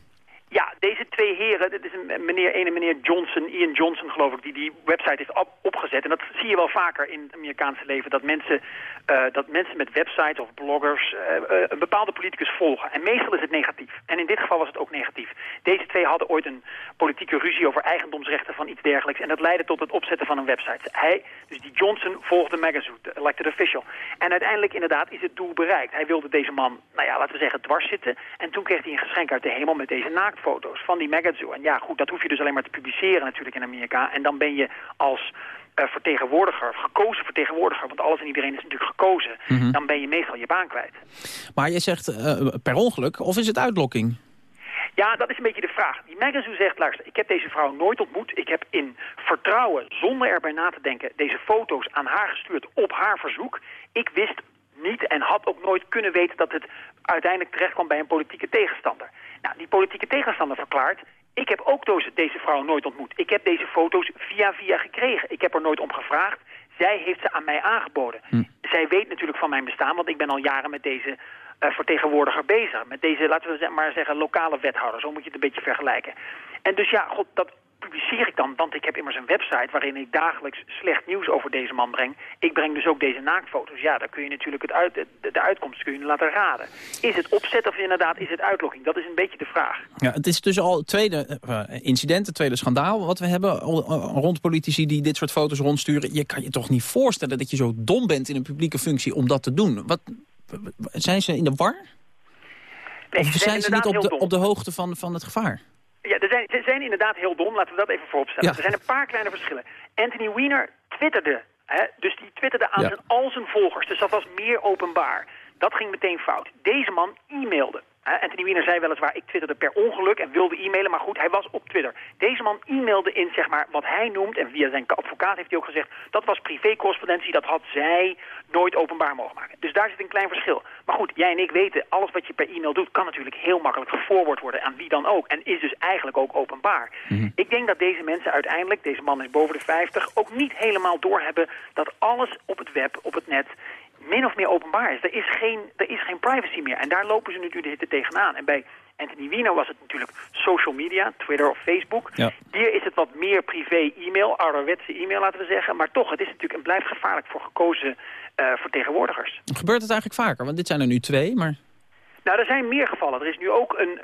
Twee heren, dit is een meneer, ene meneer Johnson, Ian Johnson geloof ik, die die website heeft op, opgezet. En dat zie je wel vaker in het Amerikaanse leven, dat mensen, eh, dat mensen met websites of bloggers eh, eh, een bepaalde politicus volgen. En meestal is het negatief. En in dit geval was het ook negatief. Deze twee hadden ooit een politieke ruzie over eigendomsrechten van iets dergelijks. En dat leidde tot het opzetten van een website. Hij, dus die Johnson, volgde Magazoo, de elected official. En uiteindelijk inderdaad is het doel bereikt. Hij wilde deze man, nou ja, laten we zeggen, dwars zitten. En toen kreeg hij een geschenk uit de hemel met deze naaktfoto's van die Magazoo. En ja, goed, dat hoef je dus alleen maar te publiceren natuurlijk in Amerika. En dan ben je als eh, vertegenwoordiger, gekozen vertegenwoordiger, want alles en iedereen is natuurlijk gekozen, Mhm. dan ben je meestal je baan kwijt. Maar je zegt eh, per ongeluk, of is het uitlokking? Ja, dat is een beetje de vraag. Die Magazoo zegt, luister, ik heb deze vrouw nooit ontmoet. Ik heb in vertrouwen, zonder erbij na te denken, deze foto's aan haar gestuurd op haar verzoek. Ik wist niet en had ook nooit kunnen weten dat het uiteindelijk terecht kwam bij een politieke tegenstander. Nou, die politieke tegenstander verklaart, ik heb ook deze, deze vrouw nooit ontmoet. Ik heb deze foto's via via gekregen. Ik heb er nooit om gevraagd. Zij heeft ze aan mij aangeboden. Zij weet natuurlijk van mijn bestaan, want ik ben al jaren met deze eh, vertegenwoordiger bezig. Met deze, laten we maar zeggen, lokale wethouder. Zo moet je het een beetje vergelijken. En dus ja, god, dat publiceer ik dan, want ik heb immers een website waarin ik dagelijks slecht nieuws over deze man breng. Ik breng dus ook deze naaktfoto's. Ja, dan kun je natuurlijk het uit, de, de uitkomst kun je laten raden. Is het opzet of inderdaad is het uitlokking? Dat is een beetje de vraag. Ja, het is dus al het tweede eh, incident, het tweede schandaal wat we hebben al- rond politici die dit soort foto's rondsturen. Je kan je toch niet voorstellen dat je zo dom bent in een publieke functie om dat te doen. Wat, zijn ze in de war? Nee, of ze zijn ze niet op de, op de hoogte van, van het gevaar? Ja, er zijn, ze zijn inderdaad heel dom. Laten we dat even vooropstellen. Ja. Er zijn een paar kleine verschillen. Anthony Weiner twitterde. Hè, dus die twitterde aan Ja. zijn, al zijn volgers. Dus dat was meer openbaar. Dat ging meteen fout. Deze man e-mailde. Anthony Weiner zei weliswaar, ik twitterde per ongeluk en wilde e-mailen. Maar goed, hij was op Twitter. Deze man e-mailde in zeg maar, wat hij noemt, en via zijn advocaat heeft hij ook gezegd... dat was privécorrespondentie, dat had zij nooit openbaar mogen maken. Dus daar zit een klein verschil. Maar goed, jij en ik weten, alles wat je per e-mail doet... kan natuurlijk heel makkelijk geforward worden aan wie dan ook. En is dus eigenlijk ook openbaar. Ik denk dat deze mensen uiteindelijk, deze man is boven de 50... ook niet helemaal doorhebben dat alles op het web, op het net min of meer openbaar is. Er is geen, er is geen privacy meer. En daar lopen ze natuurlijk tegenaan. En bij Anthony Weiner was het natuurlijk social media, Twitter of Facebook. Ja. Hier is het wat meer privé e-mail, ouderwetse e-mail laten we zeggen. Maar toch, het is natuurlijk en blijft gevaarlijk voor gekozen eh, vertegenwoordigers. Gebeurt het eigenlijk vaker? Want dit zijn er nu twee, maar... Nou, er zijn meer gevallen. Er is nu ook een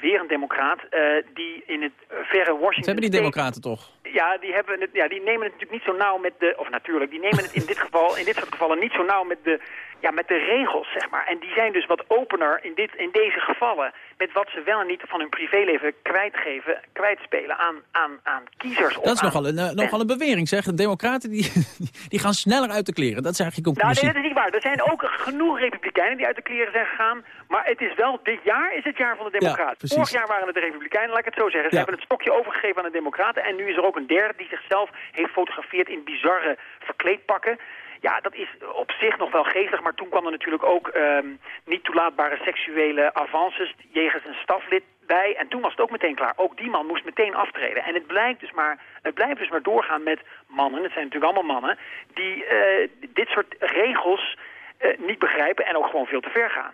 weer een democraat, eh, die in het eh, verre Washington... Dat hebben die democraten toch? ja, die, hebben het, ja, die nemen het natuurlijk niet zo nauw met de... Of natuurlijk, die nemen het in dit geval, in dit soort gevallen niet zo nauw met de, ja, met de regels, zeg maar. En die zijn dus wat opener in, dit, in deze gevallen... met wat ze wel en niet van hun privéleven kwijtgeven, kwijtspelen aan, aan, aan kiezers. Dat is nogal een, eh, nogal een bewering, zeg. De democraten die, die gaan sneller uit de kleren. Dat is eigenlijk je Nou, conclusie. nee, dat is niet waar. Er zijn ook genoeg republikeinen die uit de kleren zijn gegaan. Maar het is wel, dit jaar is het jaar van de democraten. Vorig jaar waren het de republikeinen, laat ik het zo zeggen. Ze Ja. hebben het stokje overgegeven aan de democraten. En nu is er ook een derde die zichzelf heeft gefotografeerd in bizarre verkleedpakken. Ja, dat is op zich nog wel geestig, maar toen kwam er natuurlijk ook ehm, niet toelaatbare seksuele avances jegens een staflid bij. En toen was het ook meteen klaar. Ook die man moest meteen aftreden. En het, blijkt dus maar, het blijft dus maar doorgaan met mannen, het zijn natuurlijk allemaal mannen, die eh, dit soort regels eh, niet begrijpen en ook gewoon veel te ver gaan.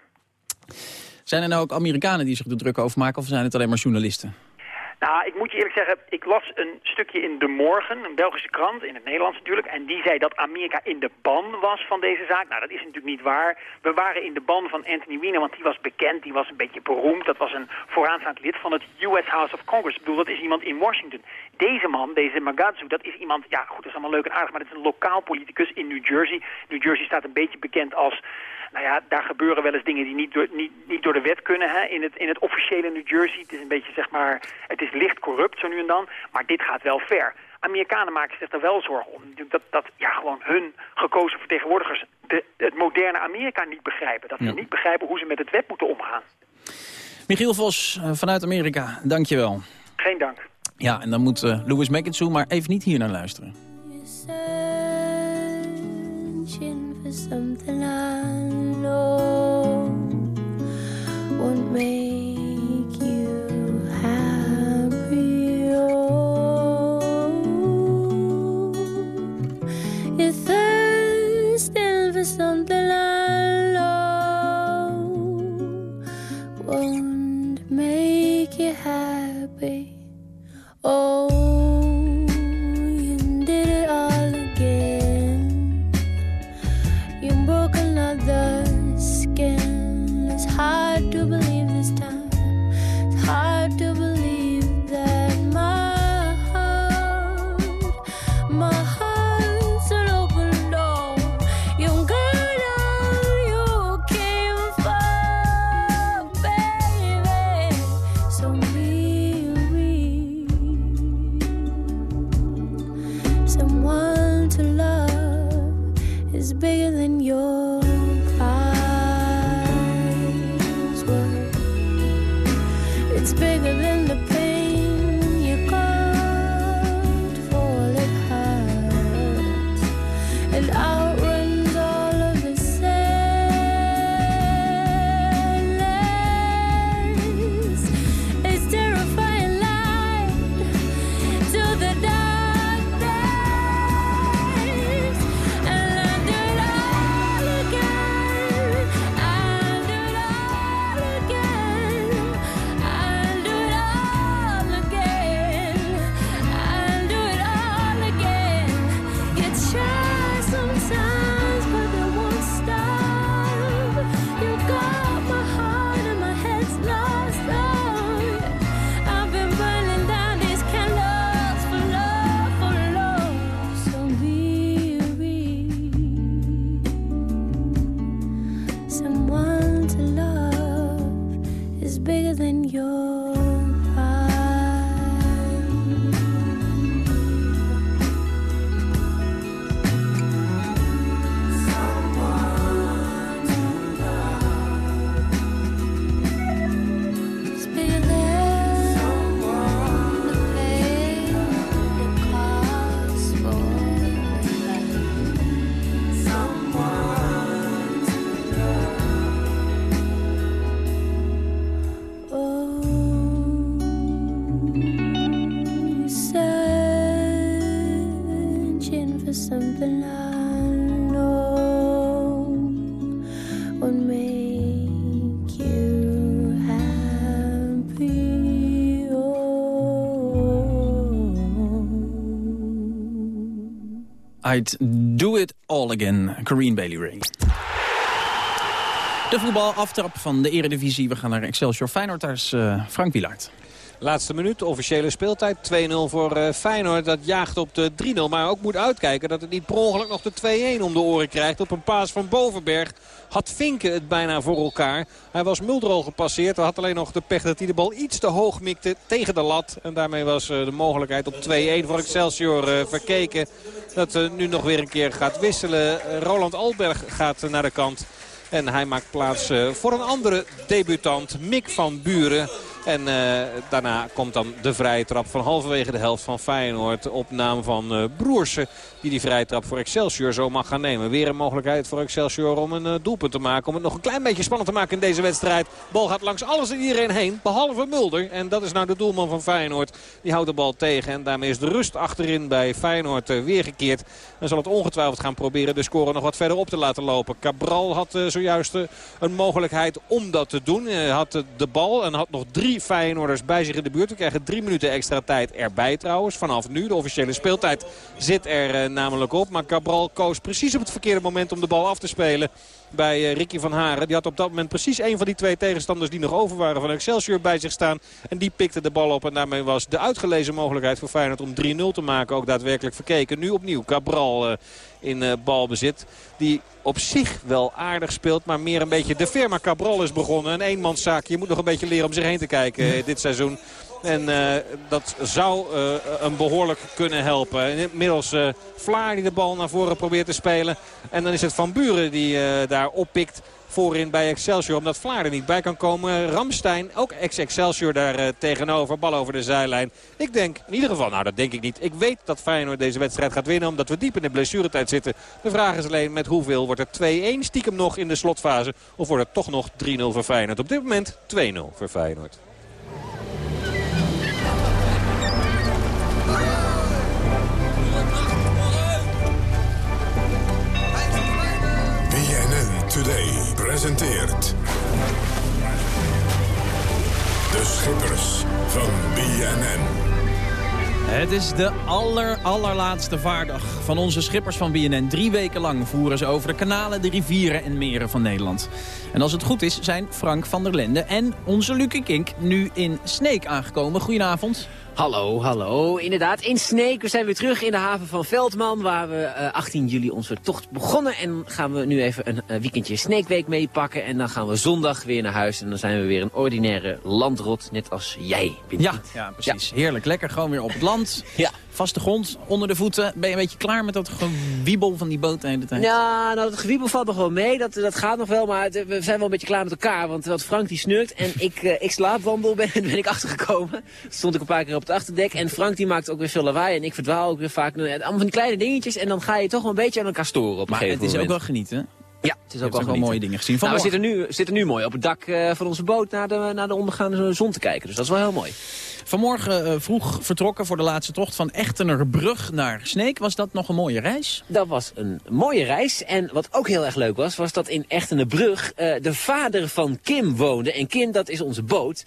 Zijn er nou ook Amerikanen die zich er druk over maken... of zijn het alleen maar journalisten? Nou, ik moet je eerlijk zeggen, ik las een stukje in De Morgen, een Belgische krant, in het Nederlands natuurlijk. En die zei dat Amerika in de ban was van deze zaak. Nou, dat is natuurlijk niet waar. We waren in de ban van Anthony Weiner, want die was bekend, die was een beetje beroemd. Dat was een vooraanstaand lid van het US House of Congress. Ik bedoel, dat is iemand in Washington. Deze man, deze Magazu, dat is iemand, ja goed, dat is allemaal leuk en aardig, maar dat is een lokaal politicus in New Jersey. New Jersey staat een beetje bekend als nou ja, daar gebeuren wel eens dingen die niet door, niet, niet door de wet kunnen. Hè? In, het, in het officiële New Jersey, het is een beetje zeg maar, het is licht corrupt zo nu en dan. Maar dit gaat wel ver. Amerikanen maken zich er wel zorgen om. Dat, dat ja, gewoon hun gekozen vertegenwoordigers de, het moderne Amerika niet begrijpen. Dat ze Ja. niet begrijpen hoe ze met het wet moeten omgaan. Michiel Vos eh, vanuit Amerika, dankjewel. Geen dank. Ja, en dan moet eh, Louis McIntyre maar even niet hier naar luisteren. Something I know won't make you happy. Oh, you're thirsting for something I know won't make you happy. Oh, is bigger than your I'd do it all again, Corrine Bailey Ray. De voetbalaftrap van de eredivisie. We gaan naar Excelsior Feyenoord. Daar is eh, Frank Wielaert. Laatste minuut, officiële speeltijd. 2-0 voor eh, Feyenoord. Dat jaagt op de 3-0. Maar ook moet uitkijken dat het niet per ongeluk nog de 2-1 om de oren krijgt. Op een paas van Bovenberg had Vinken het bijna voor elkaar. Hij was Mulder gepasseerd. Hij had alleen nog de pech dat hij de bal iets te hoog mikte tegen de lat. En daarmee was eh, de mogelijkheid op 2-1 voor Excelsior eh, verkeken. Dat nu nog weer een keer gaat wisselen. Roland Alberg gaat naar de kant. En hij maakt plaats voor een andere debutant, Mick van Buren. En eh, daarna komt dan de vrije trap van halverwege de helft van Feyenoord. Op naam van eh Broersen. Die die vrije trap voor Excelsior zo mag gaan nemen. Weer een mogelijkheid voor Excelsior om een eh, doelpunt te maken. Om het nog een klein beetje spannend te maken in deze wedstrijd. Bal gaat langs alles en iedereen heen. Behalve Mulder. En dat is nou de doelman van Feyenoord. Die houdt de bal tegen. En daarmee is de rust achterin bij Feyenoord weergekeerd. En zal het ongetwijfeld gaan proberen de score nog wat verder op te laten lopen. Cabral had zojuist een mogelijkheid om dat te doen. Hij had de bal en had nog drie drie Feyenoorders bij zich in de buurt. We krijgen drie minuten extra tijd erbij trouwens. Vanaf nu, de officiële speeltijd zit er eh, namelijk op. Maar Cabral koos precies op het verkeerde moment om de bal af te spelen bij eh, Ricky van Haren. Die had op dat moment precies een van die twee tegenstanders die nog over waren van Excelsior bij zich staan. En die pikte de bal op en daarmee was de uitgelezen mogelijkheid voor Feyenoord om 3-0 te maken ook daadwerkelijk verkeken. Nu opnieuw Cabral eh, in eh, balbezit. Die op zich wel aardig speelt, maar meer een beetje de firma Cabral is begonnen. Een eenmanszaak. Je moet nog een beetje leren om zich heen te kijken eh, dit seizoen. En eh, dat zou uh, een behoorlijk kunnen helpen. Inmiddels uh, Vlaar die de bal naar voren probeert te spelen. En dan is het Van Buren die daar oppikt voorin bij Excelsior. Omdat Vlaar er niet bij kan komen. Ramstein, ook ex-Excelsior daar tegenover. Bal over de zijlijn. Ik denk in ieder geval, nou dat denk ik niet. Ik weet dat Feyenoord deze wedstrijd gaat winnen. Omdat we diep in de blessuretijd zitten. De vraag is alleen met hoeveel. Wordt het 2-1 stiekem nog in de slotfase? Of wordt het toch nog 3-0 voor Feyenoord? Op dit moment 2-0 voor Feyenoord. Presenteert... De Schippers van BNN. Het is de aller, allerlaatste vaardag van onze schippers van BNN. Drie weken lang voeren ze over de kanalen, de rivieren en meren van Nederland. En als het goed is, zijn Frank van der Lende en onze Lucie Kink nu in Sneek aangekomen. Goedenavond. Hallo, hallo. Inderdaad, in Sneek. We zijn weer terug in de haven van Veldman, waar we uh, 18 juli onze tocht begonnen. En gaan we nu even een uh, weekendje Sneekweek meepakken. En dan gaan we zondag weer naar huis. En dan zijn we weer een ordinaire landrot, net als jij. Ja, ja, precies. Ja. Heerlijk. Lekker gewoon weer op het land. Ja. Vaste grond, onder de voeten. Ben je een beetje klaar met dat gewiebel van die boot de hele tijd? Ja, nou, het gewiebel valt nog wel mee. Dat, dat gaat nog wel, maar het, we zijn wel een beetje klaar met elkaar. Want wat Frank die snurkt en ik, uh, ik slaapwandel ben, ben ik achtergekomen. Stond ik een paar keer op het achterdek. En Frank die maakt ook weer veel lawaai. En ik verdwaal ook weer vaak. Allemaal van die kleine dingetjes. En dan ga je toch wel een beetje aan elkaar storen op maar een gegeven het is moment. ook wel genieten. Ja, het is ook wel, wel mooie dingen gezien. Nou, we zitten nu, zitten nu mooi op het dak uh, van onze boot naar de, naar de ondergaande zon te kijken. Dus dat is wel heel mooi. Vanmorgen uh, vroeg vertrokken voor de laatste tocht van Echtenerbrug naar Sneek. Was dat nog een mooie reis? Dat was een mooie reis. En wat ook heel erg leuk was, was dat in Echtenerbrug uh, de vader van Kim woonde. En Kim, dat is onze boot.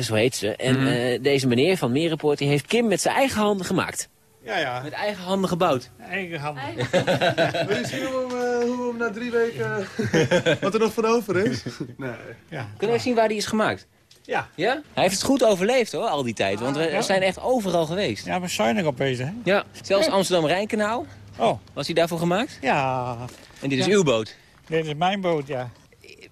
zo heet ze. En mm -hmm. deze meneer van Merenpoort, die heeft Kim met zijn eigen handen gemaakt. Ja, ja. Met eigen handen gebouwd. Eigen handen. Wil je zien hoe we, hoe we hem na drie weken... wat er nog van over is? Nee. Ja. Kunnen we zien waar die is gemaakt? Ja. ja. Hij heeft het goed overleefd hoor, al die tijd. Want we ja. zijn echt overal geweest. Ja, we zijn er op bezig. Hè? Ja. Zelfs Amsterdam-Rijnkanaal. Oh. Was hij daarvoor gemaakt? Ja. En dit is ja. uw boot? Dit is mijn boot, ja.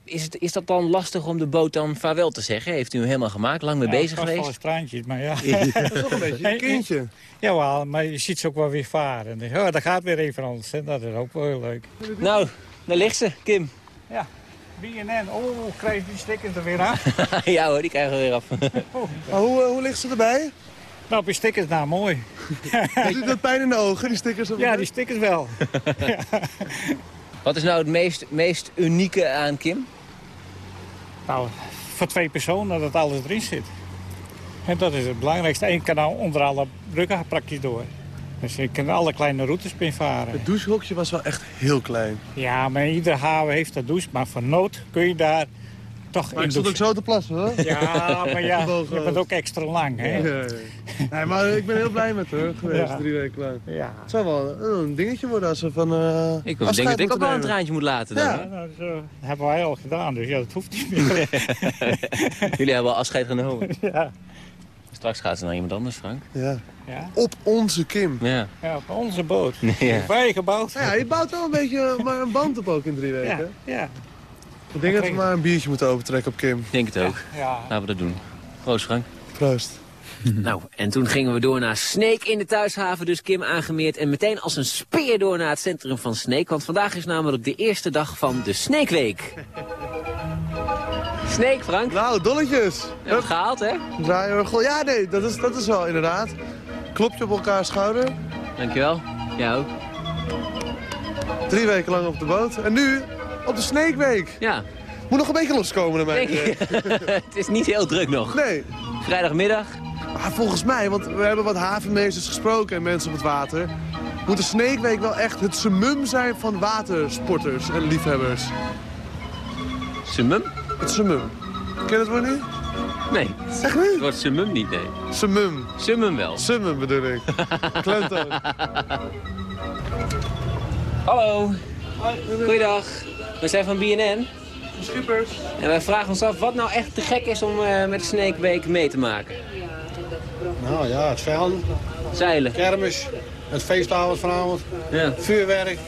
Is, het, is dat dan lastig om de boot dan vaarwel te zeggen? Heeft u hem helemaal gemaakt? Lang mee ja, bezig geweest? Ja, wel traantjes, maar ja. dat is toch een beetje een kindje. Jawel, maar je ziet ze ook wel weer varen. Oh, dat gaat weer even anders. Hè. Dat is ook wel heel leuk. Nou, daar ligt ze, Kim. Ja. BNN, oh, krijg je die stickers er weer af? ja hoor, die krijgen we weer af. maar hoe, hoe ligt ze erbij? Nou, op je stickers nou, mooi. Doet dat pijn in de ogen, die stickers? Ja, die stickers wel. ja. Wat is nou het meest, meest unieke aan Kim? Nou, voor twee personen dat alles erin zit. En dat is het belangrijkste. Eén kanaal onder alle bruggen praktisch door. Dus je kan alle kleine routes varen. Het douchehokje was wel echt heel klein. Ja, maar iedere haven heeft dat douche. Maar voor nood kun je daar toch maar in ik stond ook zo te plassen, hoor. Ja, maar ja, je bent ook extra lang, hè? Ja, ja. Nee, maar ik ben heel blij met haar geweest, ja. drie weken lang. Ja. Het zou wel een dingetje worden als ze van uh, Ik denk dat ik ook wel een traantje moet laten dan. Ja, nou, dat hebben wij al gedaan, dus ja, dat hoeft niet meer. Jullie hebben al afscheid genomen. Ja. Straks gaat ze naar iemand anders, Frank. Ja. ja. Op onze Kim. Ja. ja op onze boot. Ja. Wij gebouwd. Ja, je bouwt wel een beetje maar een band op ook in drie weken. Ja. ja. Ik denk dat we maar een biertje moeten opentrekken op Kim. Ik denk het ook. Ja. Laten we dat doen. Proost, Frank. Proost. Nou, en toen gingen we door naar Sneek in de thuishaven, dus Kim aangemeerd. En meteen als een speer door naar het centrum van Sneek. Want vandaag is namelijk de eerste dag van de Sneekweek. Sneek, Frank. Nou, dolletjes. Je hebt het gehaald, hè? Draaiorgel. Ja, nee, dat is, dat is wel inderdaad. Klopje op elkaar schouder. Dankjewel. Jij ook. Drie weken lang op de boot. En nu op de Sneekweek. Ja. Moet nog een beetje loskomen naar mij. het is niet heel druk nog. Nee. Vrijdagmiddag. Maar volgens mij, want we hebben wat havenmeesters gesproken en mensen op het water... moet de Sneekweek wel echt het summum zijn van watersporters en liefhebbers. Summum? Het summum. Ken je het woord niet? Nee. Echt niet? Het wordt summum niet, nee. Summum. Summum wel. Summum bedoel ik. Klemtoon. Hallo. Goeiedag. We zijn van BNN. Schippers. En wij vragen ons af wat nou echt te gek is om eh, met de Snake Week mee te maken. Nou ja, het zeilen. Zeilen. Kermis. Het feestavond vanavond. Ja. Vuurwerk.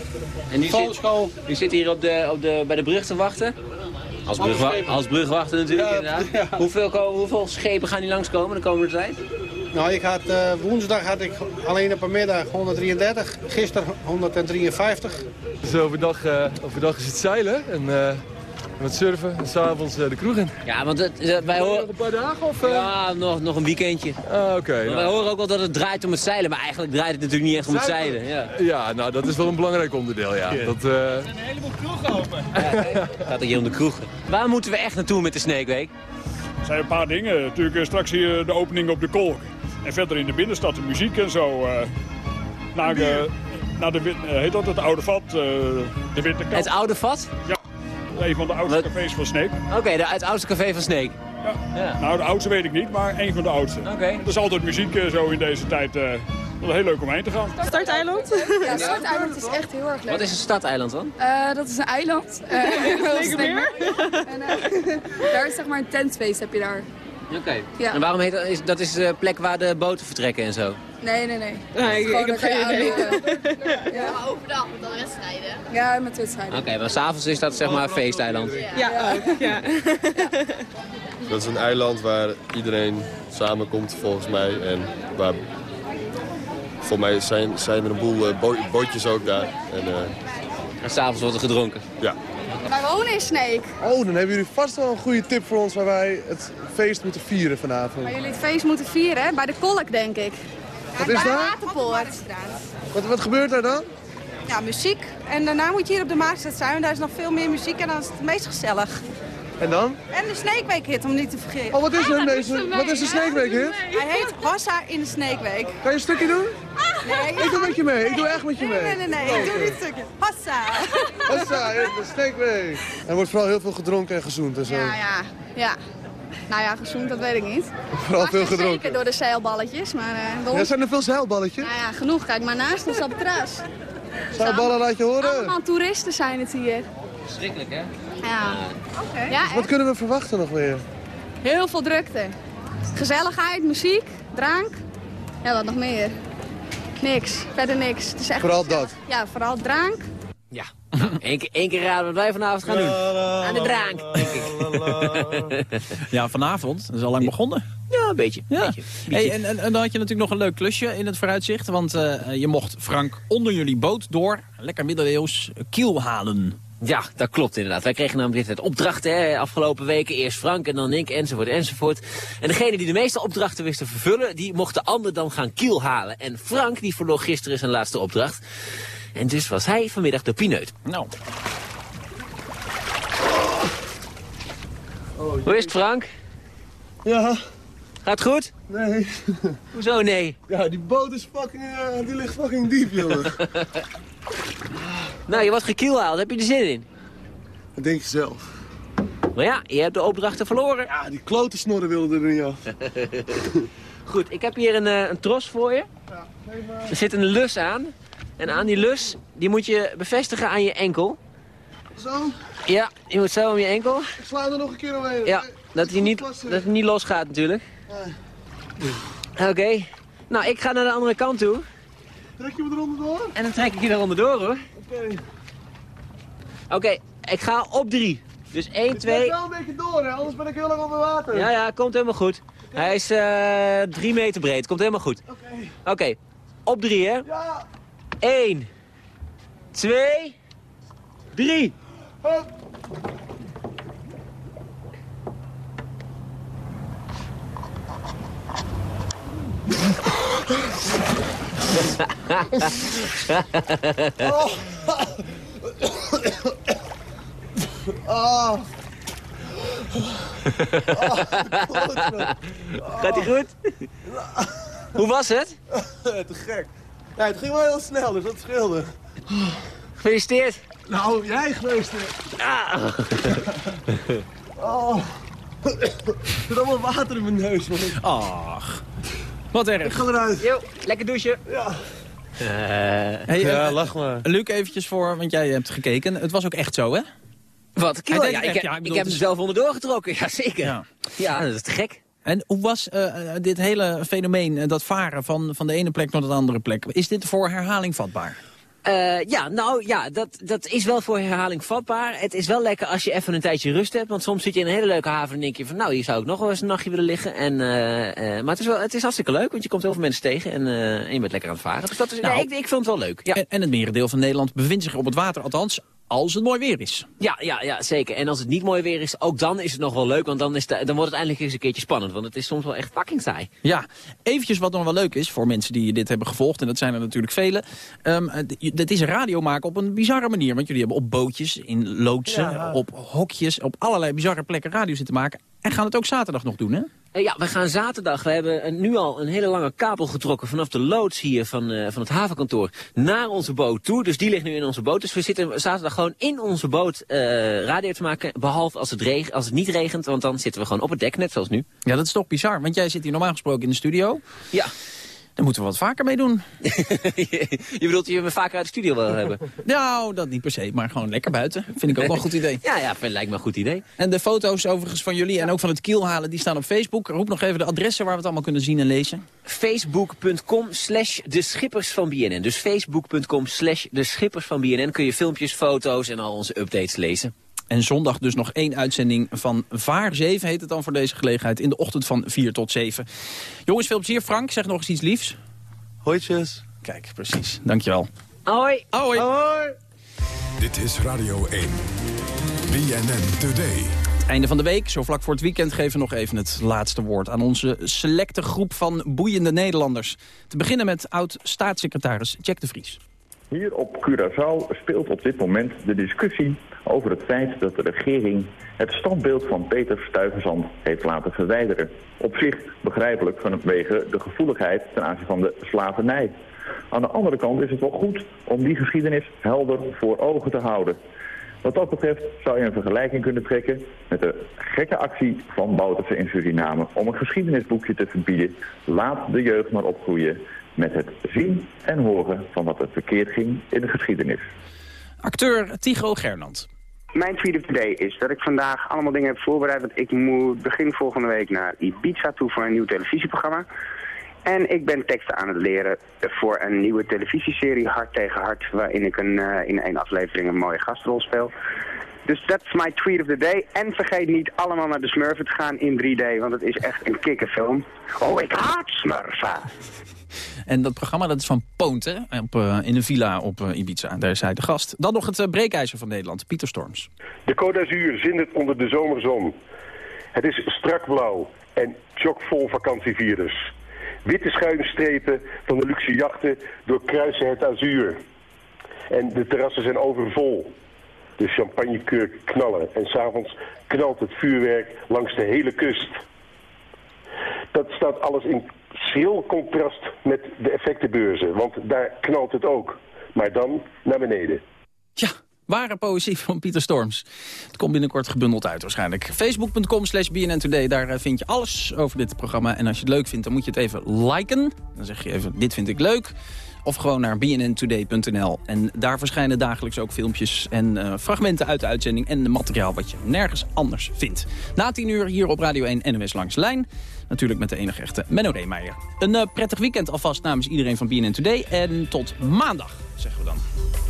En nu zit, u zit hier op de, op de, bij de brug te wachten. Als, brugwa schepen. als brugwachter natuurlijk, Ja, inderdaad. ja. Hoeveel, hoeveel schepen gaan die langskomen de komende tijd? Nou, ik had, eh, woensdag had ik alleen op een middag 133. Gisteren 153. Dus overdag, eh, overdag is het zeilen en eh met surfen en s'avonds uh, de kroeg in. Ja, want het, eh, wij horen... Nog een paar dagen of... Uh... Ja, nog, nog een weekendje. Ah, oké. Maar Wij horen ook wel dat het draait om het zeilen, maar eigenlijk draait het natuurlijk niet echt om het zeilen. Ja. ja, nou dat is wel een belangrijk onderdeel, ja. Dat, uh... Er zijn een heleboel kroegen open. Gaat het hier om de kroegen. Waar moeten we echt naartoe met de Snake Week? Er zijn een paar dingen. Natuurlijk eh, straks hier de opening op de Kolk. En verder in de binnenstad de muziek en zo. eh naar, de, naar de, eh, heet dat het oude vat, eh, de Witte. Het oude vat? Ja, een van de oudste cafés van Sneek. Oké, de- het oudste café van Sneek. Ja. Nou, de oudste weet ik niet, maar een van de oudste. Oké. Er is altijd muziek eh, zo in deze tijd. eh dat is heel leuk om heen te gaan. Starteiland? Ja, Starteiland is echt heel erg leuk. Wat is een stadeiland dan? Eh, dat is een eiland. Eh, Steekmeer. en, eh, daar is zeg maar een tentfeest heb je daar. Oké. Ja. En waarom heet dat? Is, dat is de plek waar de boten vertrekken en zo? Nee, nee, nee. Nee, ik- Gewoon ik heb geen idee. oude- Ja. overdag met alle wedstrijden. Ja, met wedstrijden. Oké, maar s'avonds is dat zeg maar een feesteiland. Ja, ook. Ja. Dat is een eiland waar iedereen samenkomt volgens mij. En waar, volgens mij zijn, zijn er een boel eh, bo- bootjes ook daar. En, eh, en s'avonds wordt er gedronken? Ja. Wij wonen in Sneek. Oh, dan hebben jullie vast wel een goede tip voor ons waar wij het feest moeten vieren vanavond. Maar jullie het feest moeten vieren, hè? Bij de Kolk, denk ik. Wat is bij daar? Waterpoort. Wat, wat gebeurt daar dan? Ja, muziek. En daarna moet je hier op de Maasstad zijn. want Daar is nog veel meer muziek en dan is het het meest gezellig. En dan? En de hit, om niet te vergeten. Oh, wat is er deze? Wat is de Sneekweek hit? Hij heet Hossa in de Sneekweek. Kan je een stukje doen? Nee. Ik doe met je mee. Ik doe echt met je mee. Nee, nee, nee. Ik doe niet een stukje. Hossa. Hossa, de Sneekweek. Er wordt vooral heel veel gedronken en gezoend en zo. Ja, ja. Ja. Nou ja, gezoend, dat weet ik niet. Vooral veel gedronken. Zeker door de zeilballetjes, maar... eh bij Ja, zijn er veel zeilballetjes? Nou ja, genoeg. Kijk maar naast ons op het terras. Zeilballen laat je horen. Allemaal toeristen zijn het hier. Verschrikkelijk, hè? Ja. Oké. Ja, Dus wat kunnen we verwachten nog weer? Heel veel drukte. Gezelligheid, muziek, drank. Ja, wat nog meer? Niks. Verder niks. Het is echt Vooral gezellig. dat. Ja, vooral drank. Ja. Nou, één keer, één keer raden wat wij vanavond gaan doen. Aan de drank. Ja, vanavond. Dat is al lang begonnen. Ja, een beetje. Ja. beetje. Hey, en, en, en dan had je natuurlijk nog een leuk klusje in het vooruitzicht. Want eh, je mocht Frank onder jullie boot door, lekker middeleeuws, kiel halen. Ja, dat klopt inderdaad. Wij kregen namelijk dit opdrachten hè, afgelopen weken. Eerst Frank en dan ik, enzovoort, enzovoort. En degene die de meeste opdrachten wist te vervullen... die mocht de ander dan gaan kiel halen. En Frank die verloor gisteren zijn laatste opdracht. En dus was hij vanmiddag de pineut. Nou. Hoe is het, Frank? Ja. Gaat goed? Nee. Hoezo nee? Ja, die boot is fucking, eh, die ligt fucking diep, jongen. Nou, je wordt gekielhaald. Heb je er zin in? Dat denk je zelf. Maar ja, je hebt de opdrachten verloren. Ja, die klote snorren wilden er niet af. Goed, ik heb hier een, eh, een tros voor je. Er zit een lus aan. En aan die lus, die moet je bevestigen aan je enkel. Zo, Ja, je moet zo om je enkel. ik sla er nog een keer omheen. Ja, dat hij niet, dat hij niet losgaat natuurlijk. Oké. Nou, ik ga naar de andere kant toe. Trek je me eronder door? En dan trek ik je eronder door, hoor. Oké. Oké, ik ga op drie. Dus 1, Ik trek 2... wel een beetje door, hè, anders ben ik heel lang onder water. Ja, ja, komt helemaal goed. Hij is eh drie meter breed. Komt helemaal goed. Oké. Oké, op drie, hè? Ja. 1, 2, 3. Hup. Oh. Ah. Gaat hij goed? Hoe was het? Te gek. Ja, het ging wel heel snel, dus dat scheelde. Gefeliciteerd. Nou, jij geweest. hè. Ah. Oh. Er zit allemaal water in mijn neus, man. Ach, wat erg. Ik ga eruit. Yo, lekker douchen. Ja. Hey, Ja, eh, lach maar. Luc, eventjes voor, want jij hebt gekeken. Het was ook echt zo, hè? Wat? Ja, ik, ja, ik heb hem zelf onderdoor getrokken, ja zeker. Ja. Ja, dat is te gek. En hoe was eh, dit hele fenomeen, eh, dat varen van, van de ene plek naar de andere plek? Is dit voor herhaling vatbaar? Eh, ja, nou ja, dat, dat is wel voor herhaling vatbaar. Het is wel lekker als je even een tijdje rust hebt. Want soms zit je in een hele leuke haven en denk je van... nou, hier zou ik nog wel eens een nachtje willen liggen. En, eh, eh, maar het is, wel, het is hartstikke leuk, want je komt heel veel mensen tegen. En, en je bent lekker aan het varen. Dus dat is, Nou. nee, ik, ik vind het wel leuk. Ja. En, en het merendeel van Nederland bevindt zich op het water, althans als het mooi weer is. Ja, ja, ja, zeker. En als het niet mooi weer is, ook dan is het nog wel leuk. Want dan, is de, dan wordt het eindelijk eens een keertje spannend. Want het is soms wel echt fucking saai. Ja, eventjes wat nog wel leuk is voor mensen die dit hebben gevolgd. En dat zijn er natuurlijk vele. Ehm, het- dat is radio maken op een bizarre manier. Want jullie hebben op bootjes, in loodsen, Ja. op hokjes... op allerlei bizarre plekken radio zitten maken. En gaan het ook zaterdag nog doen, hè? Eh, ja, we gaan zaterdag. We hebben nu al een hele lange kabel getrokken vanaf de loods hier van, eh, van het havenkantoor naar onze boot toe. Dus die ligt nu in onze boot. Dus we zitten zaterdag gewoon in onze boot eh, radio te maken. Behalve als het, als het niet regent, want dan zitten we gewoon op het dek, net zoals nu. Ja, dat is toch bizar. Want jij zit hier normaal gesproken in de studio. Ja. Daar moeten we wat vaker mee doen. Je bedoelt je me vaker uit de studio wil hebben? Nou, dat niet per se, maar gewoon lekker buiten. Vind ik ook wel een goed idee. Ja, ja, lijkt me een goed idee. En de foto's overigens van jullie en ook van het kielhalen, die staan op Facebook. Roep nog even de adressen waar we het allemaal kunnen zien en lezen. Facebook.com slash de schippers van BNN. Dus Facebook.com slash de schippers van BNN kun je filmpjes, foto's en al onze updates lezen. En zondag dus nog één uitzending van Vaar 7 heet het dan voor deze gelegenheid. In de ochtend van 4 tot 7. Jongens, veel plezier. Frank, zeg nog eens iets liefs. Hooitjes. Kijk, precies. Dankjewel. Hoi. Hoi. Hoi. Dit is Radio 1. BNN Today. Einde van de week, zo vlak voor het weekend, geven we nog even het laatste woord aan onze selecte groep van boeiende Nederlanders. Te beginnen met oud-staatssecretaris Jack de Vries. Hier op Curaçao speelt op dit moment de discussie over het feit dat de regering het standbeeld van Peter Stuyvesant heeft laten verwijderen. Op zich begrijpelijk vanwege de gevoeligheid ten aanzien van de slavernij. Aan de andere kant is het wel goed om die geschiedenis helder voor ogen te houden. Wat dat betreft zou je een vergelijking kunnen trekken met de gekke actie van Bouterse in Suriname om een geschiedenisboekje te verbieden. Laat de jeugd maar opgroeien met het zien en horen van wat er verkeerd ging in de geschiedenis. Acteur Tycho Gernand. Mijn tweet of the day is dat ik vandaag allemaal dingen heb voorbereid. Want ik moet begin volgende week naar Ibiza toe voor een nieuw televisieprogramma. En ik ben teksten aan het leren voor een nieuwe televisieserie Hart tegen Hart. Waarin ik een, eh, in één aflevering een mooie gastrol speel. Dus dat is mijn tweet of the day. En vergeet niet allemaal naar de Smurfen te gaan in 3D. Want het is echt een kikkerfilm. Oh, ik haat Smurfen. En dat programma dat is van Poont, hè? Op, eh, in een villa op eh, Ibiza. Daar is hij de gast. Dan nog het uh, breekijzer van Nederland, Pieter Storms. De Côte d'Azur zindert onder de zomerzon. Het is strak blauw en chockvol vakantievirus. Witte schuimstrepen van de luxe jachten doorkruisen het azuur. En de terrassen zijn overvol. De champagnekeur knallen en s'avonds knalt het vuurwerk langs de hele kust. Dat staat alles in schril contrast met de effectenbeurzen, want daar knalt het ook. Maar dan naar beneden. Ware poëzie van Pieter Storms. Het komt binnenkort gebundeld uit waarschijnlijk. Facebook.com slash BNN Today, daar eh, vind je alles over dit programma. En als je het leuk vindt, dan moet je het even liken. Dan zeg je even, dit vind ik leuk. Of gewoon naar bnntoday.nl. En daar verschijnen dagelijks ook filmpjes en uh, fragmenten uit de uitzending... en materiaal wat je nergens anders vindt. Na 10 uur hier op Radio 1 NOS Langs Lijn. Natuurlijk met de enige echte Menno Reemeijer. Een uh, prettig weekend alvast namens iedereen van BNN Today. En tot maandag, zeggen we dan.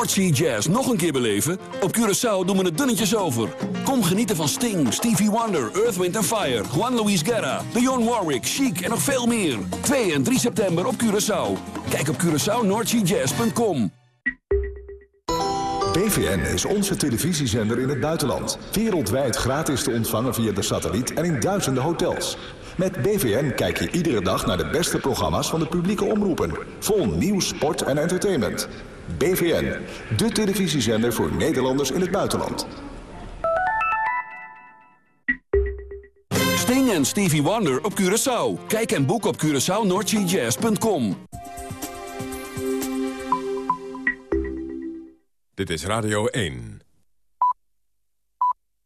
North Sea Jazz nog een keer beleven? Op Curaçao doen we het dunnetjes over. Kom genieten van Sting, Stevie Wonder, Earth, Wind Fire... Juan Luis Guerra, Dionne Warwick, Chic en nog veel meer. 2 en 3 september op Curaçao. Kijk op CuraçaoNorthSeaJazz.com. BVN is onze televisiezender in het buitenland. Wereldwijd gratis te ontvangen via de satelliet en in duizenden hotels. Met BVN kijk je iedere dag naar de beste programma's van de publieke omroepen. Vol nieuws, sport en entertainment. BVN, de televisiezender voor Nederlanders in het buitenland. Sting en Stevie Wonder op Curaçao. Kijk en boek op CuraçaoNorthSeaJazz.com. Dit is Radio 1.